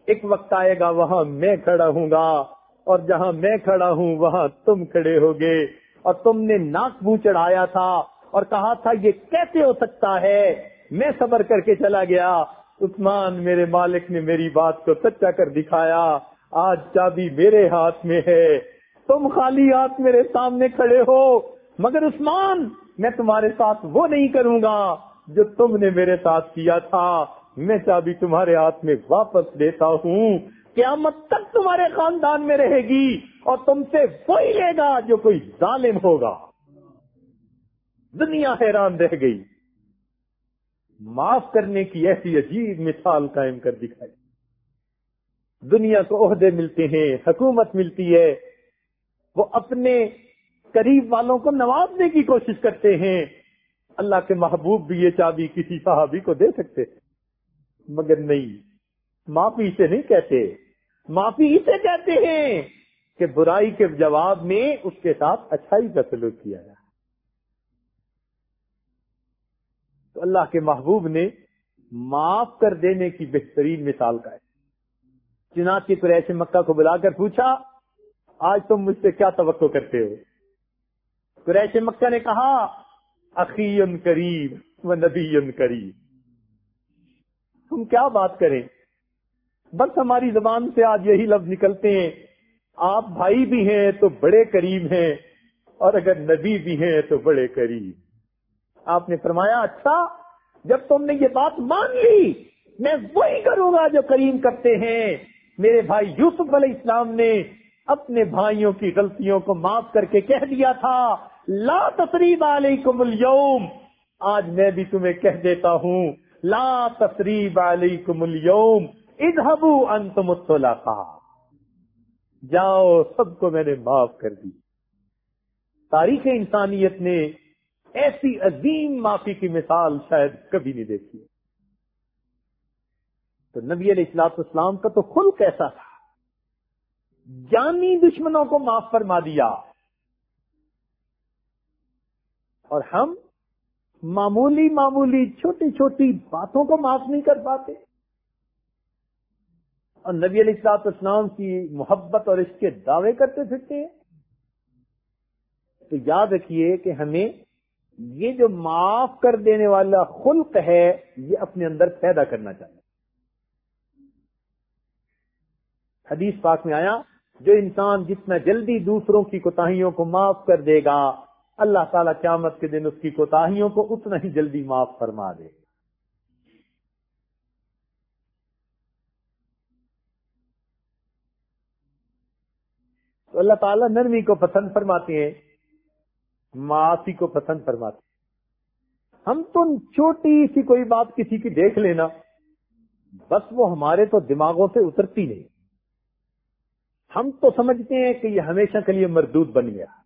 ایک وقت آئے گا وہاں میں کھڑا ہوں گا، اور جہاں میں کھڑا ہوں، وہاں تم کھڑے ہوگے۔ اور تم نے ناک منہ چڑھایا تھا اور کہا تھا، یہ کیسے ہو سکتا ہے؟ میں صبر کر کے چلا گیا۔ عثمان میرے مالک نے میری بات کو سچا کر دکھایا۔ آج چابی میرے ہاتھ میں ہے۔ تم خالی ہاتھ میرے سامنے کھڑے ہو، مگر عثمان، میں تمہارے ساتھ وہ نہیں کروں گا جو تم نے میرے ساتھ کیا تھا۔ میں چابی تمہارے ہاتھ میں واپس دیتا ہوں۔ قیامت تک تمہارے خاندان میں رہے گی اور تم سے وہی لے گا جو کوئی ظالم ہوگا۔ دنیا حیران رہ گئی۔ معاف کرنے کی ایسی عجیب مثال قائم کر دکھائی۔ دنیا کو عہدے ملتے ہیں، حکومت ملتی ہے۔ وہ اپنے قریب والوں کو نوازنے کی کوشش کرتے ہیں۔ اللہ کے محبوب بھی یہ چابی کسی صحابی کو دے سکتے مگر نہیں۔ معافی سے نہیں کہتے۔ معافی اسے کہتے ہیں کہ برائی کے جواب میں اس کے ساتھ اچھائی کا سلوک کیا جائے۔ تو اللہ کے محبوب نے معاف کر دینے کی بہترین مثال کا ہے۔ چنانچہ قریش مکہ کو بلا کر پوچھا، آج تم مجھ سے کیا توقع کرتے ہو؟ قریش مکہ نے کہا عقی کریم و نبی کریم۔ تم کیا بات کریں؟ بس ہماری زبان سے آج یہی لفظ نکلتے ہیں۔ آپ بھائی بھی ہیں تو بڑے قریب ہیں، اور اگر نبی بھی ہیں تو بڑے قریب۔ آپ نے فرمایا اچھا جب تم نے یہ بات مان لی، میں وہی کروں گا جو کریم کرتے ہیں۔ میرے بھائی یوسف علیہ السلام نے اپنے بھائیوں کی غلطیوں کو معاف کر کے کہہ دیا تھا، لا تصریب علیکم اليوم۔ آج میں بھی تمہیں کہہ دیتا ہوں لا تصریب علیکم اليوم اذهبوا انتم الطلقاء جاؤ، سب کو میں نے معاف کر دی۔ تاریخ انسانیت نے ایسی عظیم معافی کی مثال شاید کبھی نہیں دیکھی۔ تو نبی علیہ السلاط اسلام کا تو خلق ایسا تھا؟ جانی دشمنوں کو معاف فرما دیا۔ اور ہم معمولی معمولی چھوٹی چھوٹی باتوں کو معاف نہیں کر پاتے۔ اور نبی علیہ السلاط اسلام کی محبت اور اس کے دعوے کرتے پھرتے ہیں۔ تو یاد رکھیے کہ ہمیں یہ جو معاف کر دینے والا خلق ہے، یہ اپنے اندر پیدا کرنا چاہیے۔ حدیث پاک میں آیا، جو انسان جتنا جلدی دوسروں کی کوتاہیوں کو معاف کر دے گا اللہ تعالیٰ قیامت کے دن اس کی کوتاہیوں کو اتنا ہی جلدی معاف فرما دے۔ تو اللہ تعالیٰ نرمی کو پسند فرماتے ہیں، معافی کو پسند فرماتے ہیں۔ ہم تو چھوٹی سی کوئی بات کسی کی دیکھ لینا، بس وہ ہمارے تو دماغوں سے اترتی نہیں۔ ہم تو سمجھتے ہیں کہ یہ ہمیشہ کے لیے مردود بن گیا۔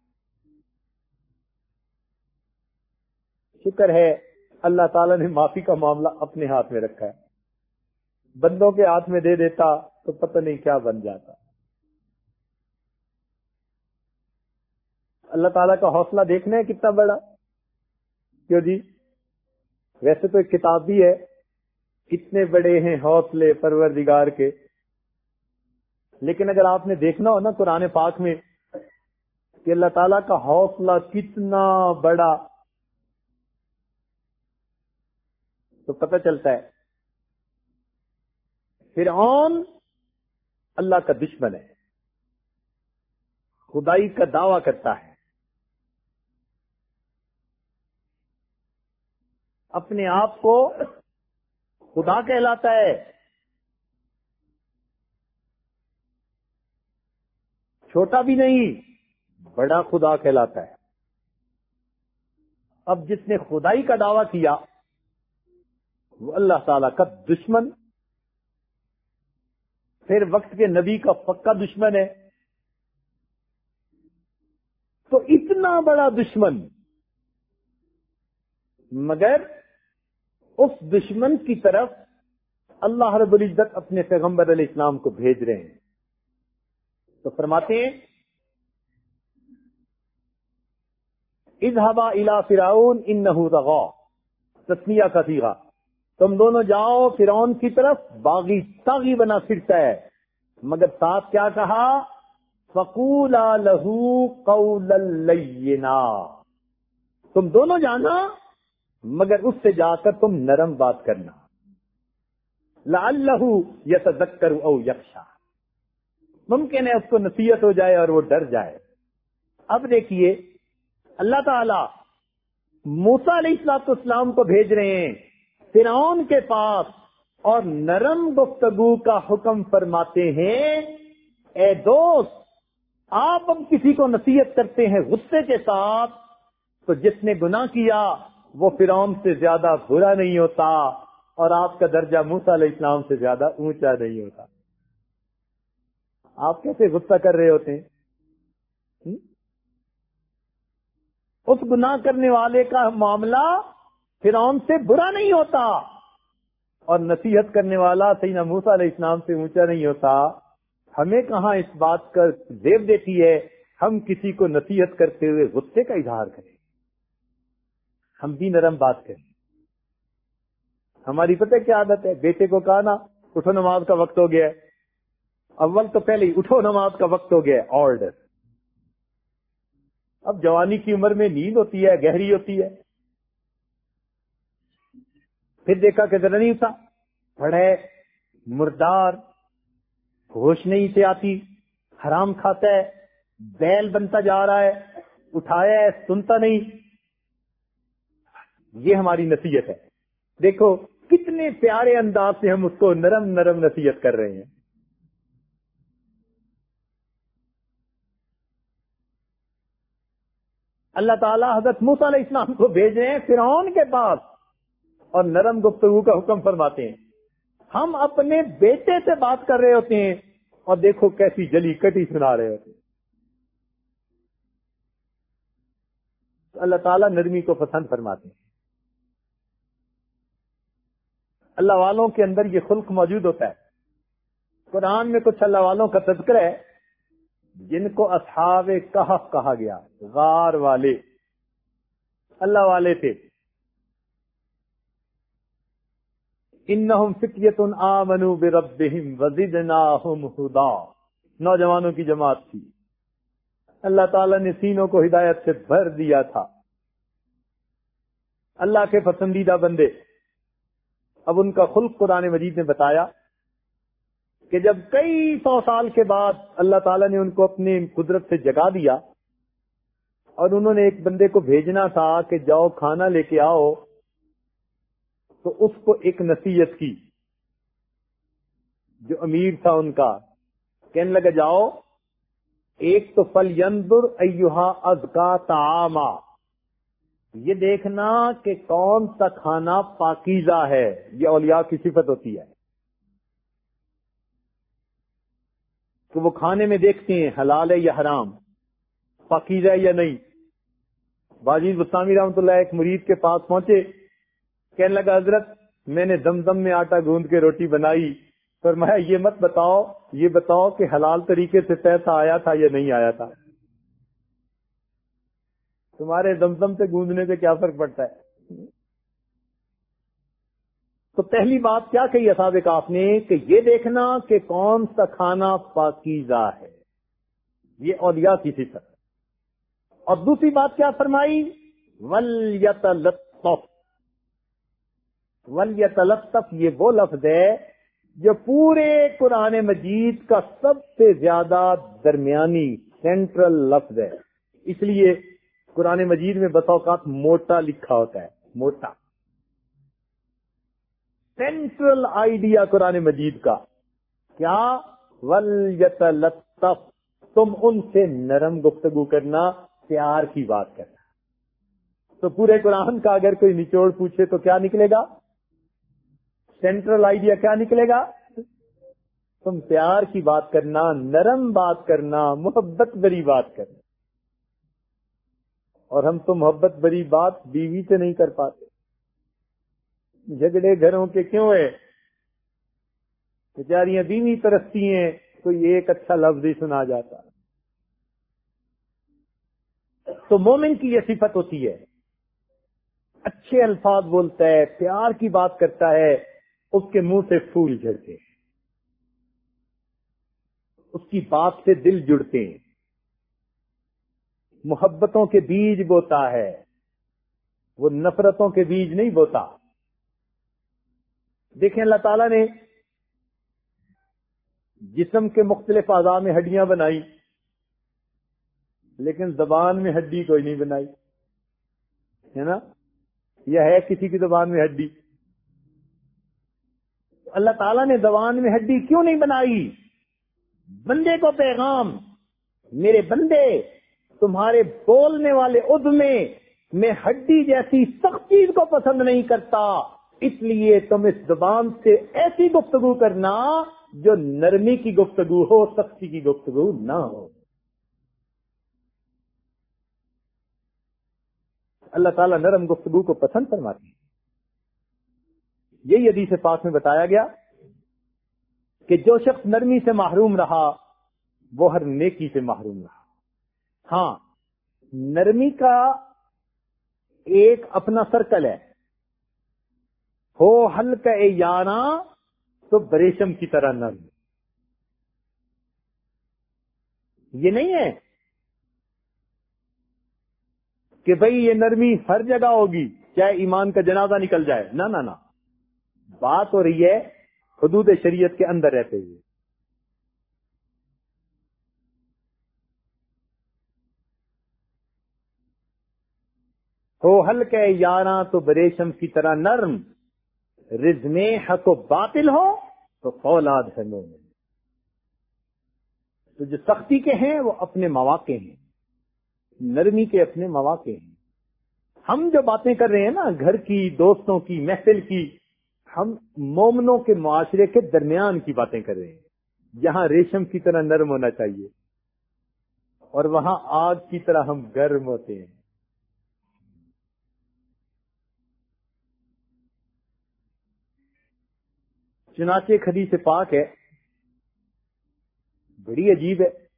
شکر ہے، اللہ تعالیٰ نے معافی کا معاملہ اپنے ہاتھ میں رکھا ہے۔ بندوں کے ہاتھ میں دے دیتا تو پتہ نہیں کیا بن جاتا۔ اللہ تعالیٰ کا حوصلہ دیکھنا ہے کتنا بڑا۔ کیوں جی؟ ویسے تو ایک کتاب بھی ہے۔ کتنے بڑے ہیں حوصلے پروردگار کے۔ لیکن اگر آپ نے دیکھنا ہو نا قرآن پاک میں کہ اللہ تعالیٰ کا حوصلہ کتنا بڑا۔ تو پتہ چلتا ہے۔ فرعون اللہ کا دشمن ہے۔ خدائی کا دعوی کرتا ہے۔ اپنے آپ کو خدا کہلاتا ہے۔ چھوٹا بھی نہیں، بڑا خدا کہلاتا ہے۔ اب جس نے خدائی کا دعویٰ کیا وہ اللہ تعالی کا دشمن پھر وقت کے نبی کا پکا دشمن ہے۔ تو اتنا بڑا دشمن، مگر اس دشمن کی طرف اللہ رب العزت اپنے پیغمبر علیہ السلام کو بھیج رہے ہیں۔ تو فرماتے ہیں اظہبا الا فراؤن ان نہ تسمیہ کا سیگا تم دونوں جاؤ، فرعون کی طرف، باغی تاغی بنا پھرتا ہے۔ مگر ساتھ کیا کہا؟ فکولا لہو قول تم دونوں جانا، مگر اس سے جا کر تم نرم بات کرنا۔ لعلہ یتذکر او یکشا ممکن ہے اس کو نصیحت ہو جائے اور وہ ڈر جائے۔ اب دیکھیے، اللہ تعالی موسا علیہ السلاط اسلام کو بھیج رہے ہیں۔ فرعون کے پاس اور نرم گفتگو کا حکم فرماتے ہیں، اے دوست، آپ اب کسی کو نصیحت کرتے ہیں غصے کے ساتھ، تو جس نے گناہ کیا، وہ فرعون سے زیادہ برا نہیں ہوتا اور آپ کا درجہ موسا علیہ السلام سے زیادہ اونچا نہیں ہوتا۔ آپ کیسے غصہ کر رہے ہوتے ہیں؟ اس گناہ کرنے والے کا معاملہ فرعون سے برا نہیں ہوتا۔ اور نصیحت کرنے والا سینا موسا علیہ السلام سے اونچا نہیں ہوتا۔ ہمیں کہاں اس بات کا زیب دیتی ہے؟ ہم کسی کو نصیحت کرتے ہوئے غصے کا اظہار کریں۔ ہم بھی نرم بات کریں۔ ہماری پتہ کیا عادت ہے؟ بیٹے کو کہا نا، اٹھو نماز کا وقت ہو گیا ہے۔ اول تو پہلے ہی اٹھو، نماز کا وقت ہو گیا آرڈر۔ اب جوانی کی عمر میں نیند ہوتی ہے، گہری ہوتی ہے۔ پھر دیکھا کہ ذرا نہیں تھا پڑھے مردار ہوش نہیں سے آتی، حرام کھاتا ہے، بیل بنتا جا رہا ہے، اٹھایا ہے، سنتا نہیں۔ یہ ہماری نصیحت ہے۔ دیکھو، کتنے پیارے انداز سے ہم اس کو نرم نرم نصیحت کر رہے ہیں۔ اللہ تعالیٰ حضرت موسیٰ علیہ السلام کو بھیج رہے ہیں فرعون کے پاس۔ اور نرم گفتگو کا حکم فرماتے ہیں۔ ہم اپنے بیٹے سے بات کر رہے ہوتے ہیں اور دیکھو کیسی جلی کٹی سنا رہے ہوتے ہیں۔ اللہ تعالیٰ نرمی کو پسند فرماتے ہیں۔ اللہ والوں کے اندر یہ خلق موجود ہوتا ہے۔ قرآن میں کچھ اللہ والوں کا تذکر ہے۔ جن کو اصحاب کہف کہا گیا، غار والے۔ اللہ والے تھے۔ انہم فکیت آمنوا بربہم وزدناہم ہدا۔ نوجوانوں کی جماعت تھی۔ اللہ تعالیٰ نے سینوں کو ہدایت سے بھر دیا تھا۔ اللہ کے پسندیدہ بندے۔ اب ان کا خلق قرآن مجید نے بتایا کہ جب کئی سو سال کے بعد اللہ تعالیٰ نے ان کو اپنی قدرت سے جگا دیا اور انہوں نے ایک بندے کو بھیجنا تھا کہ جاؤ کھانا لے کے آؤ۔ تو اس کو ایک نصیحت کی۔ جو امیر تھا ان کا، کہنے لگا، جاؤ، ایک تو فل یندر ایوہا از کا تعاما یہ دیکھنا کہ کون سا کھانا پاکیزہ ہے۔ یہ اولیاء کی صفت ہوتی ہے۔ کہ وہ کھانے میں دیکھتے ہیں، حلال ہے یا حرام، پاکیزہ ہے یا نہیں۔ باجید بسامی رحمت اللہ ایک مرید کے پاس پہنچے۔ کہنے لگا، حضرت، میں نے دم دم میں آٹا گوند کے روٹی بنائی۔ فرمایا، یہ مت بتاؤ، یہ بتاؤ کہ حلال طریقے سے پیسہ آیا تھا یا نہیں آیا تھا۔ تمہارے دمدم سے گوندنے سے کیا فرق پڑتا ہے؟ تو پہلی بات کیا کہی اصاب کاف نے؟ کہ یہ دیکھنا کہ کون سا کھانا پاکیزہ ہے۔ یہ اولیاء کی صفت۔ اور دوسری بات کیا فرمائی؟ ول لطف ول لطف یہ وہ لفظ ہے جو پورے قرآن مجید کا سب سے زیادہ درمیانی سینٹرل لفظ ہے۔ اس لیے قرآن مجید میں بس اوقات موٹا لکھا ہوتا ہے، موٹا۔ سینٹرل آئیڈیا قرآن مجید کا۔ کیا؟ ولیت لطف تم ان سے نرم گفتگو کرنا، پیار کی بات کرنا۔ تو پورے قرآن کا اگر کوئی نچوڑ پوچھے تو کیا نکلے گا؟ سینٹرل آئیڈیا کیا نکلے گا؟ تم پیار کی بات کرنا، نرم بات کرنا، محبت بری بات کرنا۔ اور ہم تو محبت بری بات بیوی سے نہیں کر پاتے۔ جھگڑے گھروں کے کیوں ہے بیچاریاں بیوی ترستی ہیں، تو یہ ایک اچھا لفظ ہی سنا جاتا۔ تو مومن کی یہ صفت ہوتی ہے۔ اچھے الفاظ بولتا ہے، پیار کی بات کرتا ہے۔ اس کے منہ سے پھول جھڑتے ہیں۔ اس کی بات سے دل جڑتے ہیں۔ محبتوں کے بیج بوتا ہے۔ وہ نفرتوں کے بیج نہیں بوتا۔ دیکھیں اللہ تعالی نے جسم کے مختلف اعضاء میں ہڈیاں بنائی، لیکن زبان میں ہڈی کوئی نہیں بنائی، ہے نا؟ یہ ہے کسی کی زبان میں ہڈی۔ اللہ تعالیٰ نے زبان میں ہڈی کیوں نہیں بنائی؟ بندے کو پیغام، میرے بندے، تمہارے بولنے والے اد میں میں ہڈی جیسی سخت چیز کو پسند نہیں کرتا۔ اس لیے تم اس زبان سے ایسی گفتگو کرنا جو نرمی کی گفتگو ہو، سختی کی گفتگو نہ ہو۔ اللہ تعالیٰ نرم گفتگو کو پسند فرماتی ہے۔ یہی حدیث پاس میں بتایا گیا کہ جو شخص نرمی سے محروم رہا، وہ ہر نیکی سے محروم رہا۔ ہاں نرمی کا ایک اپنا سرکل ہے۔ ہو ہلکا یارا تو بریشم کی طرح نرم۔ یہ نہیں ہے کہ بھائی یہ نرمی ہر جگہ ہوگی، چاہے ایمان کا جنازہ نکل جائے۔ نہ نہ۔ بات ہو رہی ہے حدود شریعت کے اندر رہتے ہوئے۔ ہو ہلکے یاراں تو بریشم کی طرح نرم رزم حق و باطل ہو تو فولاد ہے مومن۔ تو جو سختی کے ہیں وہ اپنے مواقع ہیں۔ نرمی کے اپنے مواقع ہیں۔ ہم جو باتیں کر رہے ہیں نا، گھر کی، دوستوں کی، محفل کی ہم مومنوں کے معاشرے کے درمیان کی باتیں کر رہے ہیں۔ جہاں ریشم کی طرح نرم ہونا چاہیے۔ اور وہاں آگ کی طرح ہم گرم ہوتے ہیں۔ چنانچہ کھدی سے پاک ہے۔ بڑی عجیب ہے۔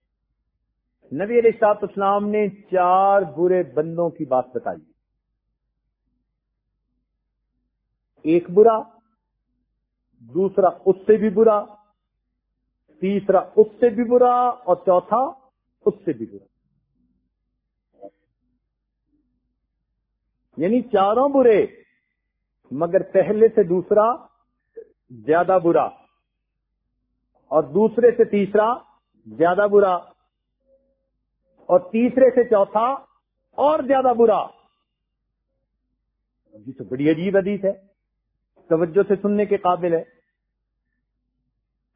نبی علیہ السلاط اسلام نے چار برے بندوں کی بات بتائی۔ ایک برا دوسرا اس سے بھی برا، تیسرا اس سے بھی برا اور چوتھا اس سے بھی برا۔ یعنی چاروں برے، مگر پہلے سے دوسرا زیادہ برا اور دوسرے سے تیسرا زیادہ برا اور تیسرے سے چوتھا اور زیادہ برا۔ یہ تو بڑی عجیب حدیث ہے۔ توجہ سے سننے کے قابل ہے۔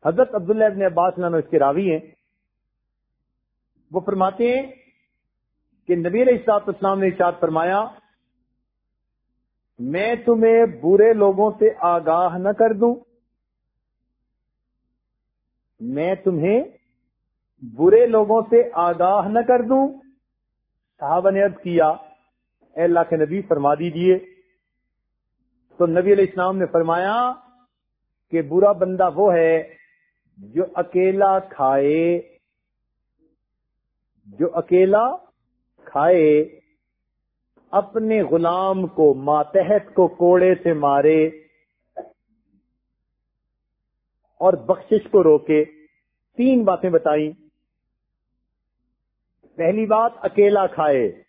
حضرت عبداللہ ابن عباس لانو اس کے راوی ہیں۔ وہ فرماتے ہیں کہ نبی علیہ السلاط اسلام نے ارشاد فرمایا، میں تمہیں برے لوگوں سے آگاہ نہ کر دوں۔ میں تمہیں برے لوگوں سے آگاہ نہ کر دوں۔ صحابہ نے عرض کیا، اے اللہ کے نبی فرما دیجیے تو نبی علیہ السلام نے فرمایا کہ برا بندہ وہ ہے جو اکیلا کھائے، جو اکیلا کھائے، اپنے غلام کو ماتحت کو کوڑے سے مارے اور بخشش کو روکے۔ تین باتیں بتائیں۔ پہلی بات، اکیلا کھائے۔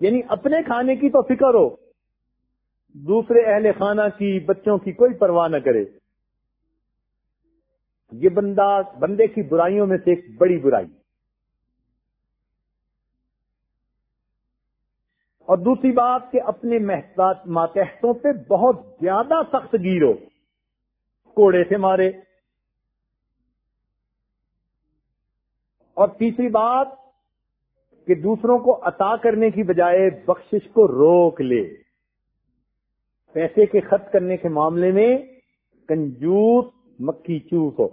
یعنی اپنے کھانے کی تو فکر ہو۔ دوسرے اہل خانہ کی بچوں کی کوئی پرواہ نہ کرے۔ یہ بندہ بندے کی برائیوں میں سے ایک بڑی برائی۔ اور دوسری بات کہ اپنے ماتحتوں پہ بہت زیادہ سخت گیر ہو، کوڑے سے مارے۔ اور تیسری بات کہ دوسروں کو عطا کرنے کی بجائے بخشش کو روک لے۔ پیسے کے خط کرنے کے معاملے میں کنجوس مکھی چوس ہو۔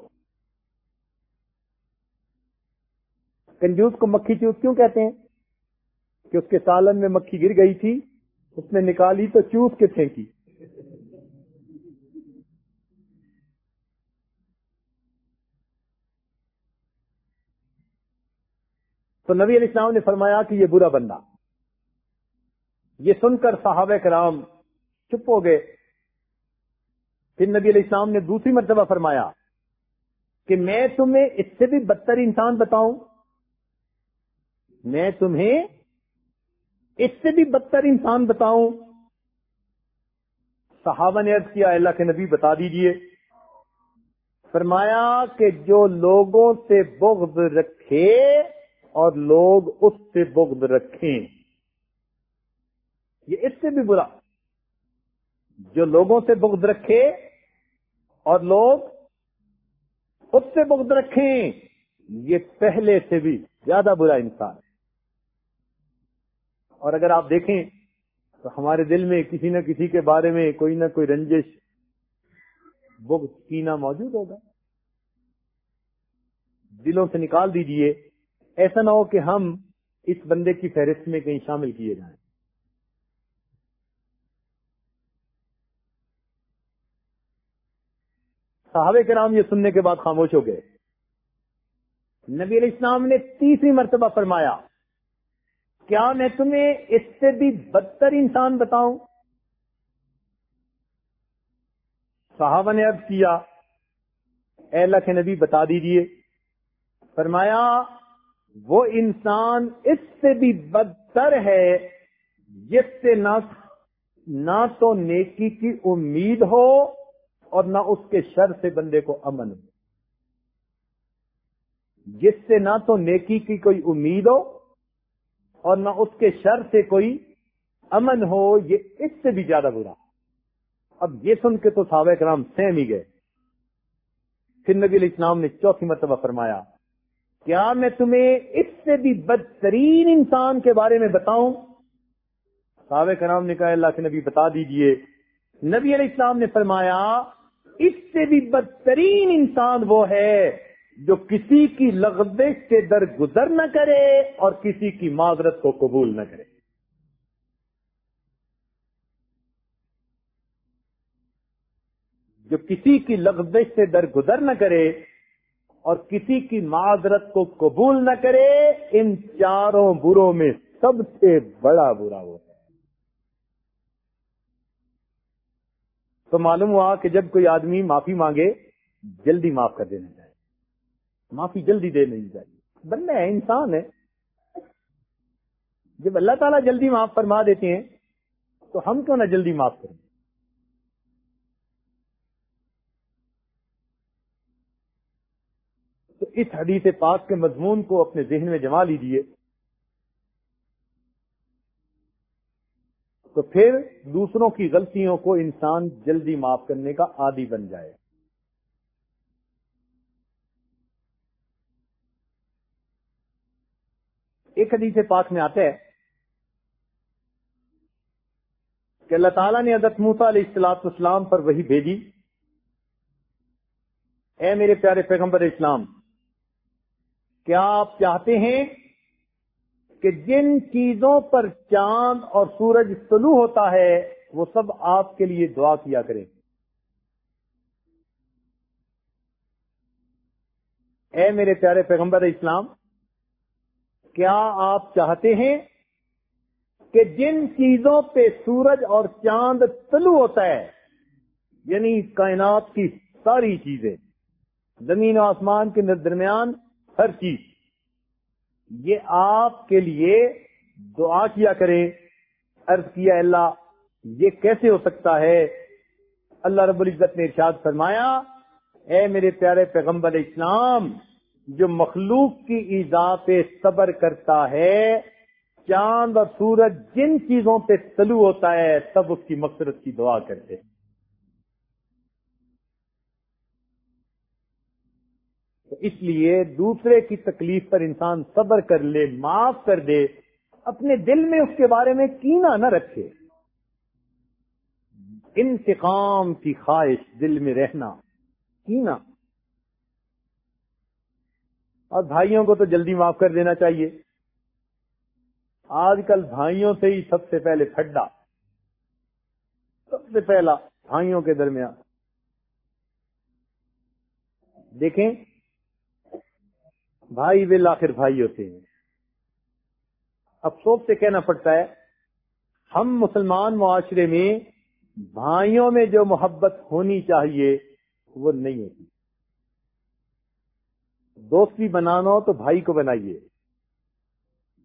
کنجوس کو مکھی چوس کیوں کہتے ہیں؟ کہ اس کے سالن میں مکھی گر گئی تھی، اس نے نکالی تو چوس کے پھینکی۔ تو نبی علیہ السلام نے فرمایا کہ یہ برا بندہ۔ یہ سن کر صحابہ کرام چپ ہو گئے۔ پھر نبی علیہ السلام نے دوسری مرتبہ فرمایا کہ میں تمہیں اس سے بھی بدتر انسان بتاؤں۔ میں تمہیں اس سے بھی بدتر انسان بتاؤں۔ صحابہ نے عرض کیا اللہ کے نبی بتا دیجیے۔ فرمایا کہ جو لوگوں سے بغض رکھے اور لوگ اس سے بغض رکھیں۔ یہ اس سے بھی برا۔ جو لوگوں سے بغض رکھے اور لوگ اس سے بغض رکھیں، یہ پہلے سے بھی زیادہ برا انسان ہے۔ اور اگر آپ دیکھیں تو ہمارے دل میں کسی نہ کسی کے بارے میں کوئی نہ کوئی رنجش، بغض کینا موجود ہوگا۔ دلوں سے نکال دیجیے، ایسا نہ ہو کہ ہم اس بندے کی فہرست میں کہیں شامل کیے جائیں۔ صحابہ کرام یہ سننے کے بعد خاموش ہو گئے۔ نبی علیہ السلام نے تیسری مرتبہ فرمایا، کیا میں تمہیں اس سے بھی بدتر انسان بتاؤں؟ صحابہ نے اب کیا، اے اللہ کے نبی بتا دیجیے۔ فرمایا، وہ انسان اس سے بھی بدتر ہے، جس سے نہ نہ تو نیکی کی امید ہو اور نہ اس کے شر سے بندے کو امن ہو۔ جس سے نہ تو نیکی کی کوئی امید ہو اور نہ اس کے شر سے کوئی امن ہو، یہ اس سے بھی زیادہ برا۔ اب یہ سن کے تو صحابہ کرام سہم ہی گئے۔ پھر نبی علیہ السلام نے چوتھی مرتبہ فرمایا، کیا میں تمہیں اس سے بھی بدترین انسان کے بارے میں بتاؤں؟ صحابہ کرام نے کہا، اللہ کے نبی بتا دیجیے۔ نبی علیہ السلام نے فرمایا اس سے بھی بدترین انسان وہ ہے جو کسی کی لغزش سے در گزر نہ کرے اور کسی کی معذرت کو قبول نہ کرے۔ جو کسی کی لغزش سے در گزر نہ کرے اور کسی کی معذرت کو قبول نہ کرے، ان چاروں بروں میں سب سے بڑا برا وہ ہے۔ تو معلوم ہوا کہ جب کوئی آدمی معافی مانگے، جلدی معاف کر دینا چاہیے۔ معافی جلدی دے نہیں چاہیے۔ بندہ ہے، انسان ہے۔ جب اللہ تعالیٰ جلدی معاف فرما دیتے ہیں، تو ہم کیوں نہ جلدی معاف کریں؟ تو اس حدیث پاک کے مضمون کو اپنے ذہن میں جما لیجیے تو پھر دوسروں کی غلطیوں کو انسان جلدی معاف کرنے کا عادی بن جائے۔ ایک حدیث پاک میں آتا ہے کہ اللہ تعالیٰ نے حضرت موسا علیہ السلاط اسلام پر وہی بھیجی۔ اے میرے پیارے پیغمبر اسلام، کیا آپ چاہتے ہیں کہ جن چیزوں پر چاند اور سورج طلوع ہوتا ہے، وہ سب آپ کے لیے دعا کیا کریں۔ اے میرے پیارے پیغمبر اسلام، کیا آپ چاہتے ہیں کہ جن چیزوں پہ سورج اور چاند طلوع ہوتا ہے یعنی کائنات کی ساری چیزیں، زمین و آسمان کے درمیان ہر چیز یہ آپ کے لیے دعا کیا کریں۔ عرض کیا اللہ، یہ کیسے ہو سکتا ہے؟ اللہ رب العزت نے ارشاد فرمایا، اے میرے پیارے پیغمبر اسلام، جو مخلوق کی ایزا پہ صبر کرتا ہے، چاند اور سورج جن چیزوں پہ سلو ہوتا ہے، سب اس کی مقصد کی دعا کرتے ہیں۔ تو اس لیے دوسرے کی تکلیف پر انسان صبر کر لے، معاف کر دے، اپنے دل میں اس کے بارے میں کینا نہ رکھے۔ انتقام کی خواہش دل میں رہنا کینا اور بھائیوں کو تو جلدی معاف کر دینا چاہیے۔ آج کل بھائیوں سے ہی سب سے پہلے پھڈا۔ سب سے پہلا بھائیوں کے درمیان۔ دیکھیں بھائی بل آخر بھائی ہوتے ہیں۔ افسوس سے کہنا پڑتا ہے، ہم مسلمان معاشرے میں بھائیوں میں جو محبت ہونی چاہیے وہ نہیں ہوتی۔ دوستی بنانا ہو تو بھائی کو بنائیے۔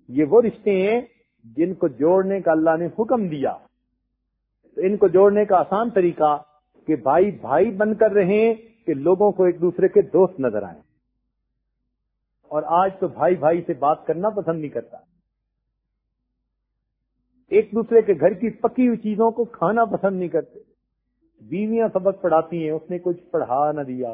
یہ وہ رشتے ہیں جن کو جوڑنے کا اللہ نے حکم دیا۔ تو ان کو جوڑنے کا آسان طریقہ کہ بھائی بھائی بن کر رہیں کہ لوگوں کو ایک دوسرے کے دوست نظر آئیں۔ اور آج تو بھائی بھائی سے بات کرنا پسند نہیں کرتا۔ ایک دوسرے کے گھر کی پکی ہوئی چیزوں کو کھانا پسند نہیں کرتے۔ بیویاں سبق پڑھاتی ہیں، اس نے کچھ پڑھا نہ دیا۔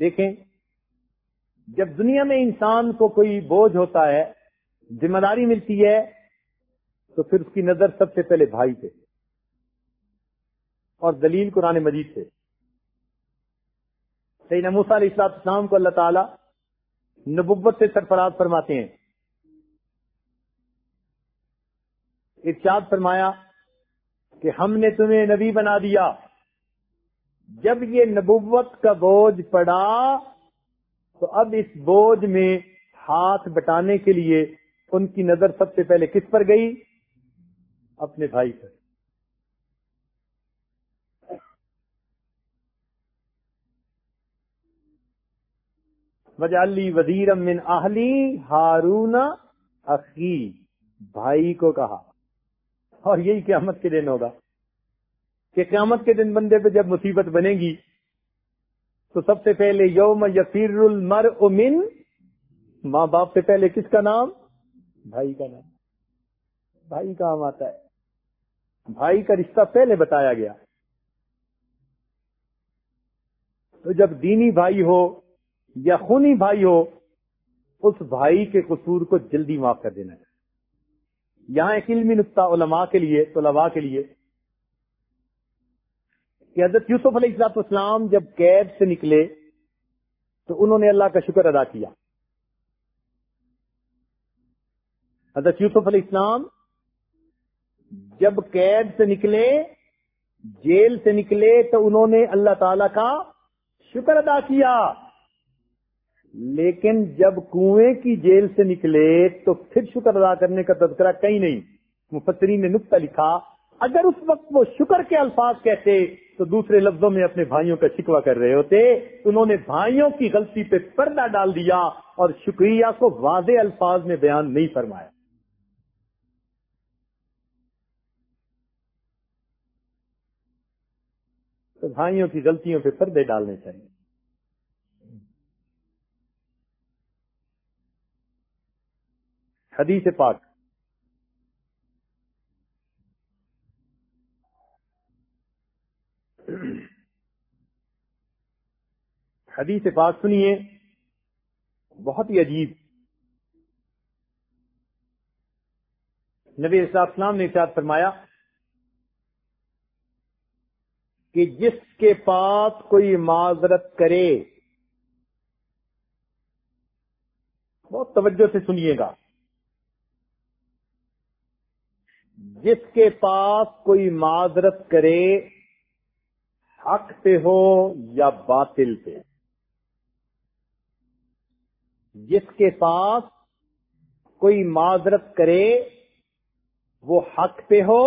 دیکھیں، جب دنیا میں انسان کو کوئی بوجھ ہوتا ہے، ذمہ داری ملتی ہے، تو پھر اس کی نظر سب سے پہلے بھائی پہ۔ اور دلیل قرآن مجید سے۔ صحیح نموس علیہ السلام اسلام کو اللہ تعالی نبوت سے سرفراز فرماتے ہیں۔ ارشاد فرمایا کہ ہم نے تمہیں نبی بنا دیا۔ جب یہ نبوت کا بوجھ پڑا تو اب اس بوجھ میں ہاتھ بٹانے کے لیے ان کی نظر سب سے پہلے کس پر گئی؟ اپنے بھائی پر۔ وجالی وزیر من اہلی ہارون اخی بھائی کو کہا۔ اور یہی قیامت کے دن ہوگا۔ کہ قیامت کے دن بندے پہ جب مصیبت بنے گی، تو سب سے پہلے یوم یسیر المر امن ماں باپ سے پہلے کس کا نام؟ بھائی کا نام۔ بھائی کام آتا ہے؟ بھائی کا رشتہ پہلے بتایا گیا۔ تو جب دینی بھائی ہو یا خونی بھائی ہو، اس بھائی کے قصور کو جلدی معاف کر دینا ہے یہاں ایک علمی نقطہ علماء کے لیے، طلباء کے لیے کہ حضرت یوسف علیہ السلاط اسلام جب قید سے نکلے تو انہوں نے اللہ کا شکر ادا کیا۔ حضرت یوسف علیہ السلام جب قید سے نکلے، جیل سے نکلے تو انہوں نے اللہ تعالی کا شکر ادا کیا۔ لیکن جب کنویں کی جیل سے نکلے تو پھر شکر ادا کرنے کا تذکرہ کہیں نہیں۔ مفتری نے نقطہ لکھا، اگر اس وقت وہ شکر کے الفاظ کہتے تو دوسرے لفظوں میں اپنے بھائیوں کا شکوہ کر رہے ہوتے۔ انہوں نے بھائیوں کی غلطی پہ پردہ ڈال دیا اور شکریہ کو واضح الفاظ میں بیان نہیں فرمایا۔ تو بھائیوں کی غلطیوں پہ پردے ڈالنے چاہیے۔ حدیث پاک۔ حدیث پاک سنیے۔ بہت ہی عجیب۔ نبی اسلام نے ارشاد فرمایا کہ جس کے پاس کوئی معذرت کرے، بہت توجہ سے سنیے گا۔ جس کے پاس کوئی معذرت کرے، حق پہ ہو یا باطل پہ۔ جس کے پاس کوئی معذرت کرے، وہ حق پہ ہو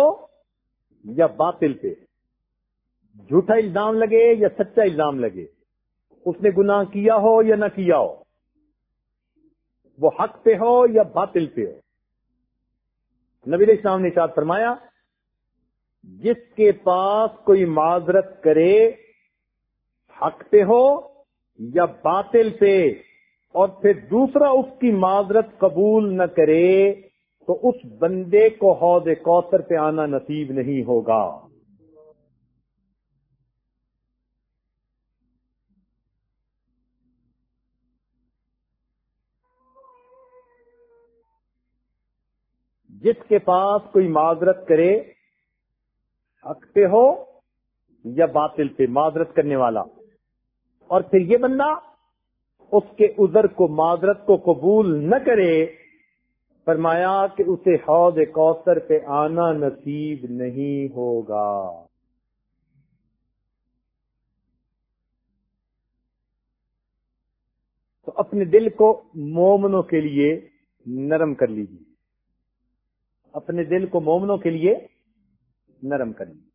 یا باطل پہ۔ جھوٹا الزام لگے یا سچا الزام لگے، اس نے گناہ کیا ہو یا نہ کیا ہو، وہ حق پہ ہو یا باطل پہ ہو۔ نبی اسلام نے چار فرمایا، جس کے پاس کوئی معذرت کرے، حق پہ ہو یا باطل پہ، اور پھر دوسرا اس کی معذرت قبول نہ کرے، تو اس بندے کو حوض کوثر پہ آنا نصیب نہیں ہوگا۔ جس کے پاس کوئی معذرت کرے، حق پہ ہو یا باطل پہ معذرت کرنے والا۔ اور پھر یہ بندہ اس کے عذر کو، معذرت کو قبول نہ کرے، فرمایا کہ اسے حوض کوثر پہ آنا نصیب نہیں ہوگا۔ تو اپنے دل کو مومنوں کے لیے نرم کر لیجیے اپنے دل کو مومنوں کے لیے نرم کر لیجیے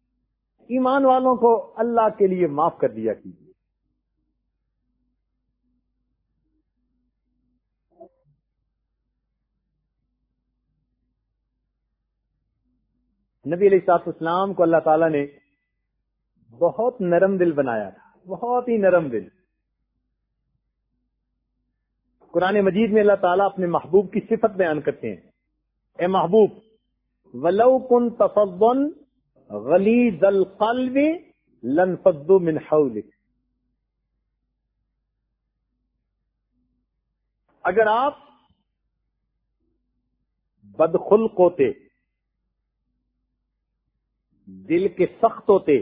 ایمان والوں کو اللہ کے لیے معاف کر دیا کیجیے نبی علیہ صاحب اسلام کو اللہ تعالیٰ نے بہت نرم دل بنایا تھا۔ بہت ہی نرم دل۔ قرآن مجید میں اللہ تعالیٰ اپنے محبوب کی صفت بیان کرتے ہیں۔ اے محبوب، ولو کن تفضن غلیظ القلب لن فضو من حولک اگر آپ بدخلق ہوتے، دل کے سخت ہوتے،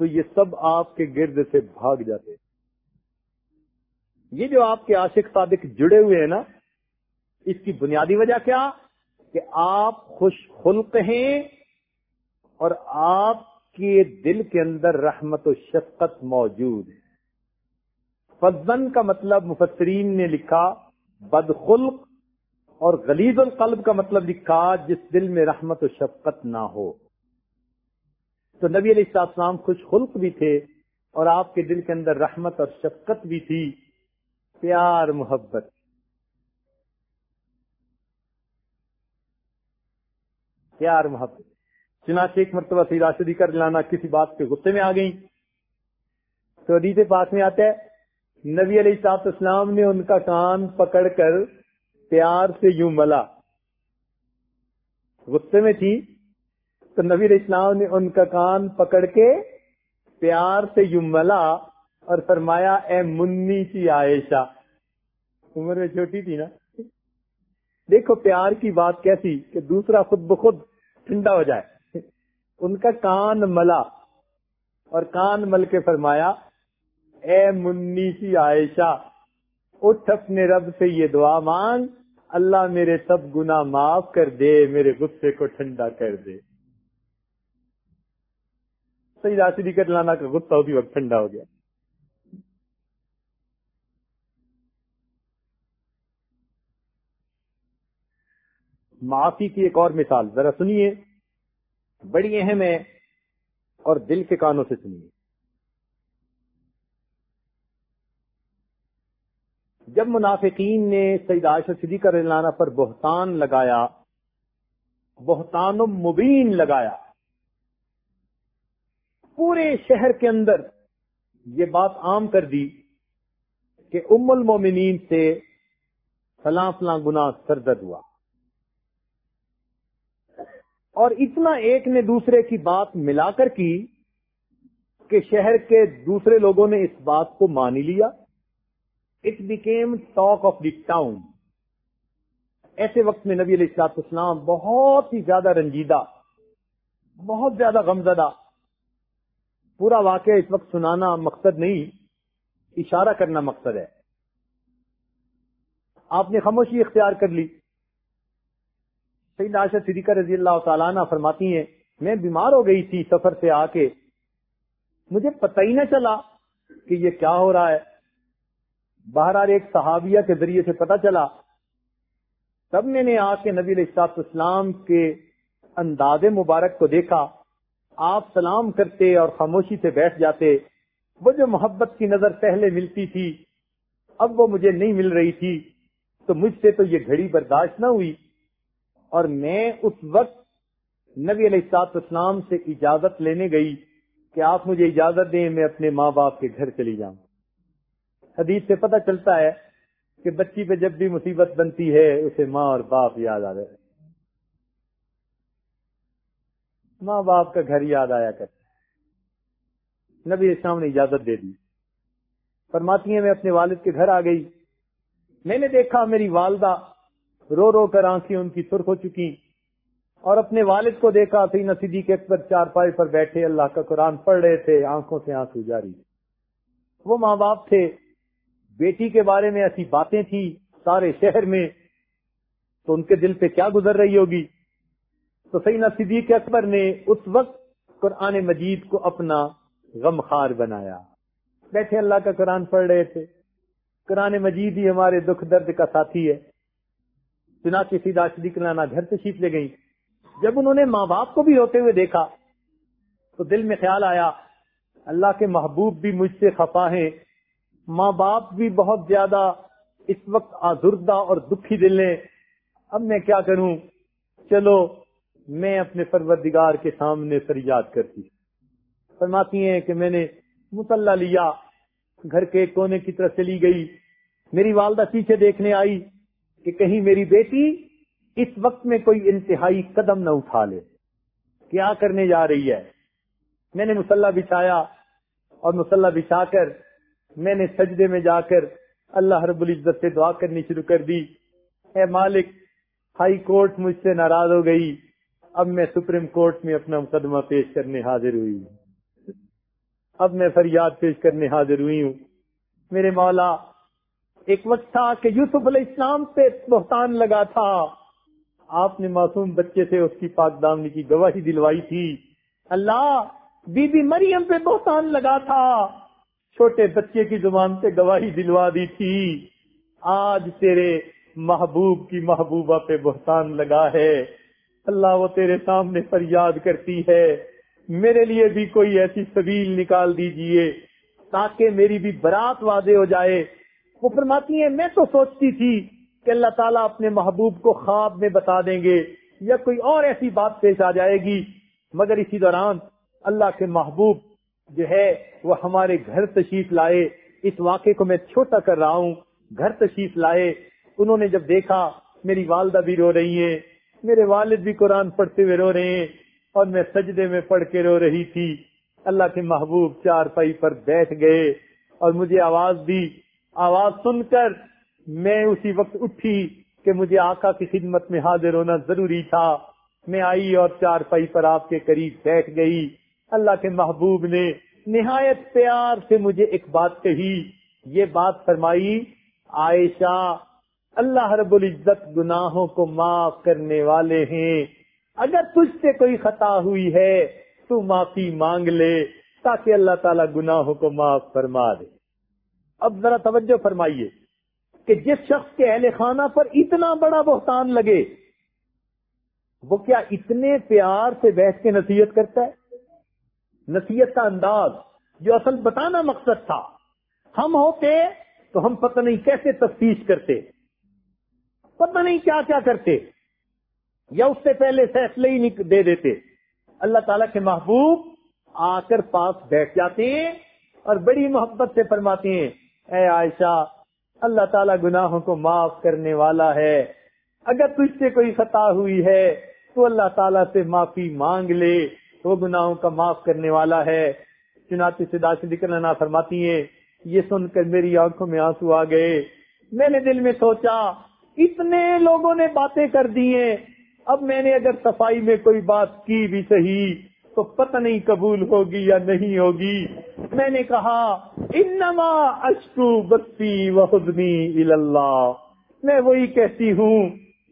تو یہ سب آپ کے گرد سے بھاگ جاتے۔ یہ جو آپ کے عاشق صادق جڑے ہوئے ہیں نا اس کی بنیادی وجہ کیا؟ کہ آپ خوش خلق ہیں اور آپ کے دل کے اندر رحمت و شفقت موجود ہے۔ فضن کا مطلب مفسرین نے لکھا بدخلق اور غلیظ القلب کا مطلب لکھا، جس دل میں رحمت و شفقت نہ ہو۔ تو نبی علیہ السلام خوش خلق بھی تھے اور آپ کے دل کے اندر رحمت اور شفقت بھی تھی۔ پیار محبت۔ پیار محبت۔ چنانچہ ایک مرتبہ سی راشدی کر لانا کسی بات کے غصے میں آ گئی تو عدیت پاس میں آتا ہے، نبی علیہ صاحب اسلام نے ان کا کان پکڑ کر پیار سے یوں ملا۔ غصے میں تھی، تو نبی علیہ السلام نے ان کا کان پکڑ کے پیار سے یوں ملا اور فرمایا، اے منی سی عائشہ، عمر میں چھوٹی تھی نا؟ دیکھو پیار کی بات کیسی کہ دوسرا خود بخود ٹھنڈا ہو جائے۔ ان کا کان ملا اور کان مل کے فرمایا، اے منی سی عائشہ، اٹھ اپنے رب سے یہ دعا مانگ، اللہ میرے سب گنا معاف کر دے، میرے غصے کو ٹھنڈا کر دے۔ صحیح راشدی کر لانا کا غصہ اسی وقت ٹھنڈا ہو گیا۔ معافی کی ایک اور مثال ذرا سنیے۔ بڑی اہم ہے اور دل کے کانوں سے سنیے۔ جب منافقین نے سعید عائشہ صدیقہ کر لانا پر بہتان لگایا، بہتان مبین لگایا، پورے شہر کے اندر یہ بات عام کر دی کہ ام المومنین سے فلاں فلاں گنا سرزد ہوا۔ اور اتنا ایک نے دوسرے کی بات ملا کر کی کہ شہر کے دوسرے لوگوں نے اس بات کو مان لیا۔ It became talk of the town ایسے وقت میں نبی علیہ السلاط اسلام بہت ہی زیادہ رنجیدہ، بہت زیادہ غمزدہ۔ پورا واقعہ اس وقت سنانا مقصد نہیں، اشارہ کرنا مقصد ہے۔ آپ نے خاموشی اختیار کر لی۔ سید عاشر صدیقہ رضی اللہ تعالیٰ عنہ فرماتی ہیں، میں بیمار ہو گئی تھی سفر سے آ کے۔ مجھے پتہ ہی نہ چلا کہ یہ کیا ہو رہا ہے۔ باہر ایک صحابیہ کے ذریعے سے پتا چلا۔ تب میں نے آ کے نبی علیہ اسلام کے انداز مبارک کو دیکھا۔ آپ سلام کرتے اور خاموشی سے بیٹھ جاتے۔ وہ جو محبت کی نظر پہلے ملتی تھی، اب وہ مجھے نہیں مل رہی تھی۔ تو مجھ سے تو یہ گھڑی برداشت نہ ہوئی۔ اور میں اس وقت نبی علیہ السلاط اسلام سے اجازت لینے گئی کہ آپ مجھے اجازت دیں، میں اپنے ماں باپ کے گھر چلی جاؤں۔ حدیث سے پتہ چلتا ہے کہ بچی پہ جب بھی مصیبت بنتی ہے، اسے ماں اور باپ یاد آ رہے ماں باپ کا گھر یاد آیا کرتا ہے نبی اسلام نے اجازت دے دی۔ فرماتی ہیں، میں اپنے والد کے گھر آ گئی۔ میں نے دیکھا میری والدہ رو رو کر آنکھیں ان کی سرخ ہو چکی۔ اور اپنے والد کو دیکھا سینا صدیق کے اکبر چار پائی پر بیٹھے، اللہ کا قرآن پڑھ رہے تھے، آنکھوں سے آنکھ جاری۔ وہ ماں باپ تھے۔ بیٹی کے بارے میں ایسی باتیں تھی سارے شہر میں۔ تو ان کے دل پہ کیا گزر رہی ہوگی؟ تو سینا صدیق اکبر نے اس وقت قرآن مجید کو اپنا غم خار بنایا۔ بیٹھے، اللہ کا قرآن پڑھ رہے تھے۔ قرآن مجید ہی ہمارے دکھ درد کا ساتھی ہے۔ چنانچہ سیدھا صدیق لانا گھر سے شیت لے گئی جب انہوں نے ماں باپ کو بھی ہوتے ہوئے دیکھا، تو دل میں خیال آیا، اللہ کے محبوب بھی مجھ سے خفا ہیں۔ ماں باپ بھی بہت زیادہ اس وقت آزردہ اور دکھی دل ہیں۔ اب میں کیا کروں؟ چلو، میں اپنے پروردگار کے سامنے فریاد کرتی فرماتی ہیں کہ میں نے مسلح لیا، گھر کے کونے کی طرف چلی گئی۔ میری والدہ پیچھے دیکھنے آئی۔ کہ کہیں میری بیٹی اس وقت میں کوئی انتہائی قدم نہ اٹھا لے۔ کیا کرنے جا رہی ہے؟ میں نے مسلح بچھایا اور مسلح بچھا کر میں نے سجدے میں جا کر اللہ رب العزت سے دعا کرنی شروع کر دی۔ اے مالک، ہائی کورٹ مجھ سے ناراض ہو گئی۔ اب میں سپریم کورٹ میں اپنا مقدمہ پیش کرنے حاضر ہوئی۔ اب میں فریاد پیش کرنے حاضر ہوئی ہوں۔ میرے مولا ایک وقت تھا کہ یوسف علیہ السلام پہ بہتان لگا تھا۔ آپ نے معصوم بچے سے اس کی پاک دامنی کی گواہی دلوائی تھی۔ اللہ بی بی مریم پہ بہتان لگا تھا۔ چھوٹے بچے کی زبان سے گواہی دلوا دی تھی۔ آج تیرے محبوب کی محبوبہ پہ بہتان لگا ہے۔ اللہ وہ تیرے سامنے فریاد کرتی ہے۔ میرے لیے بھی کوئی ایسی سبیل نکال دیجیے تاکہ میری بھی برات واضح ہو جائے۔ وہ فرماتی ہیں، میں تو سوچتی تھی کہ اللہ تعالیٰ اپنے محبوب کو خواب میں بتا دیں گے یا کوئی اور ایسی بات پیش آ جائے گی۔ مگر اسی دوران اللہ کے محبوب جو ہے، وہ ہمارے گھر تشریف لائے۔ اس واقعے کو میں چھوٹا کر رہا ہوں۔ گھر تشریف لائے۔ انہوں نے جب دیکھا، میری والدہ بھی رو رہی ہیں۔ میرے والد بھی قرآن پڑھتے ہوئے رو رہے ہیں۔ اور میں سجدے میں پڑھ کے رو رہی تھی۔ اللہ کے محبوب چار پائی پر بیٹھ گئے اور مجھے آواز دی آواز سن کر میں اسی وقت اٹھی کہ مجھے آقا کی خدمت میں حاضر ہونا ضروری تھا۔ میں آئی اور چار پائی پر آپ کے قریب بیٹھ گئی۔ اللہ کے محبوب نے نہایت پیار سے مجھے ایک بات کہی۔ یہ بات فرمائی، عائشہ، اللہ رب العزت گناہوں کو معاف کرنے والے ہیں۔ اگر تجھ سے کوئی خطا ہوئی ہے تو معافی مانگ لے تاکہ اللہ تعالیٰ گناہوں کو معاف فرما دے۔ اب ذرا توجہ فرمائیے کہ جس شخص کے اہل خانہ پر اتنا بڑا بہتان لگے، وہ کیا اتنے پیار سے بیٹھ کے نصیحت کرتا ہے؟ نصیحت کا انداز جو اصل بتانا مقصد تھا، ہم ہوتے تو ہم پتہ نہیں کیسے تفتیش کرتے، پتہ نہیں کیا کیا کرتے، یا اس سے پہلے فیصلے ہی نہیں دے دیتے۔ اللہ تعالیٰ کے محبوب آ کر پاس بیٹھ جاتے ہیں اور بڑی محبت سے فرماتے ہیں اے عائشہ، اللہ تعالیٰ گناہوں کو معاف کرنے والا ہے۔ اگر تجھ سے کوئی خطا ہوئی ہے، تو اللہ تعالیٰ سے معافی مانگ لے۔ وہ گناہوں کا معاف کرنے والا ہے۔ چناتی سے ذکر فرماتی ہیں۔ یہ سن کر میری آنکھوں میں آنسو آ گئے۔ میں نے دل میں سوچا، اتنے لوگوں نے باتیں کر دی ہیں۔ اب میں نے اگر صفائی میں کوئی بات کی بھی صحیح تو پتہ نہیں قبول ہوگی یا نہیں ہوگی۔ میں نے کہا، انما اشکو بستی وحدنی اللہ میں وہی کہتی ہوں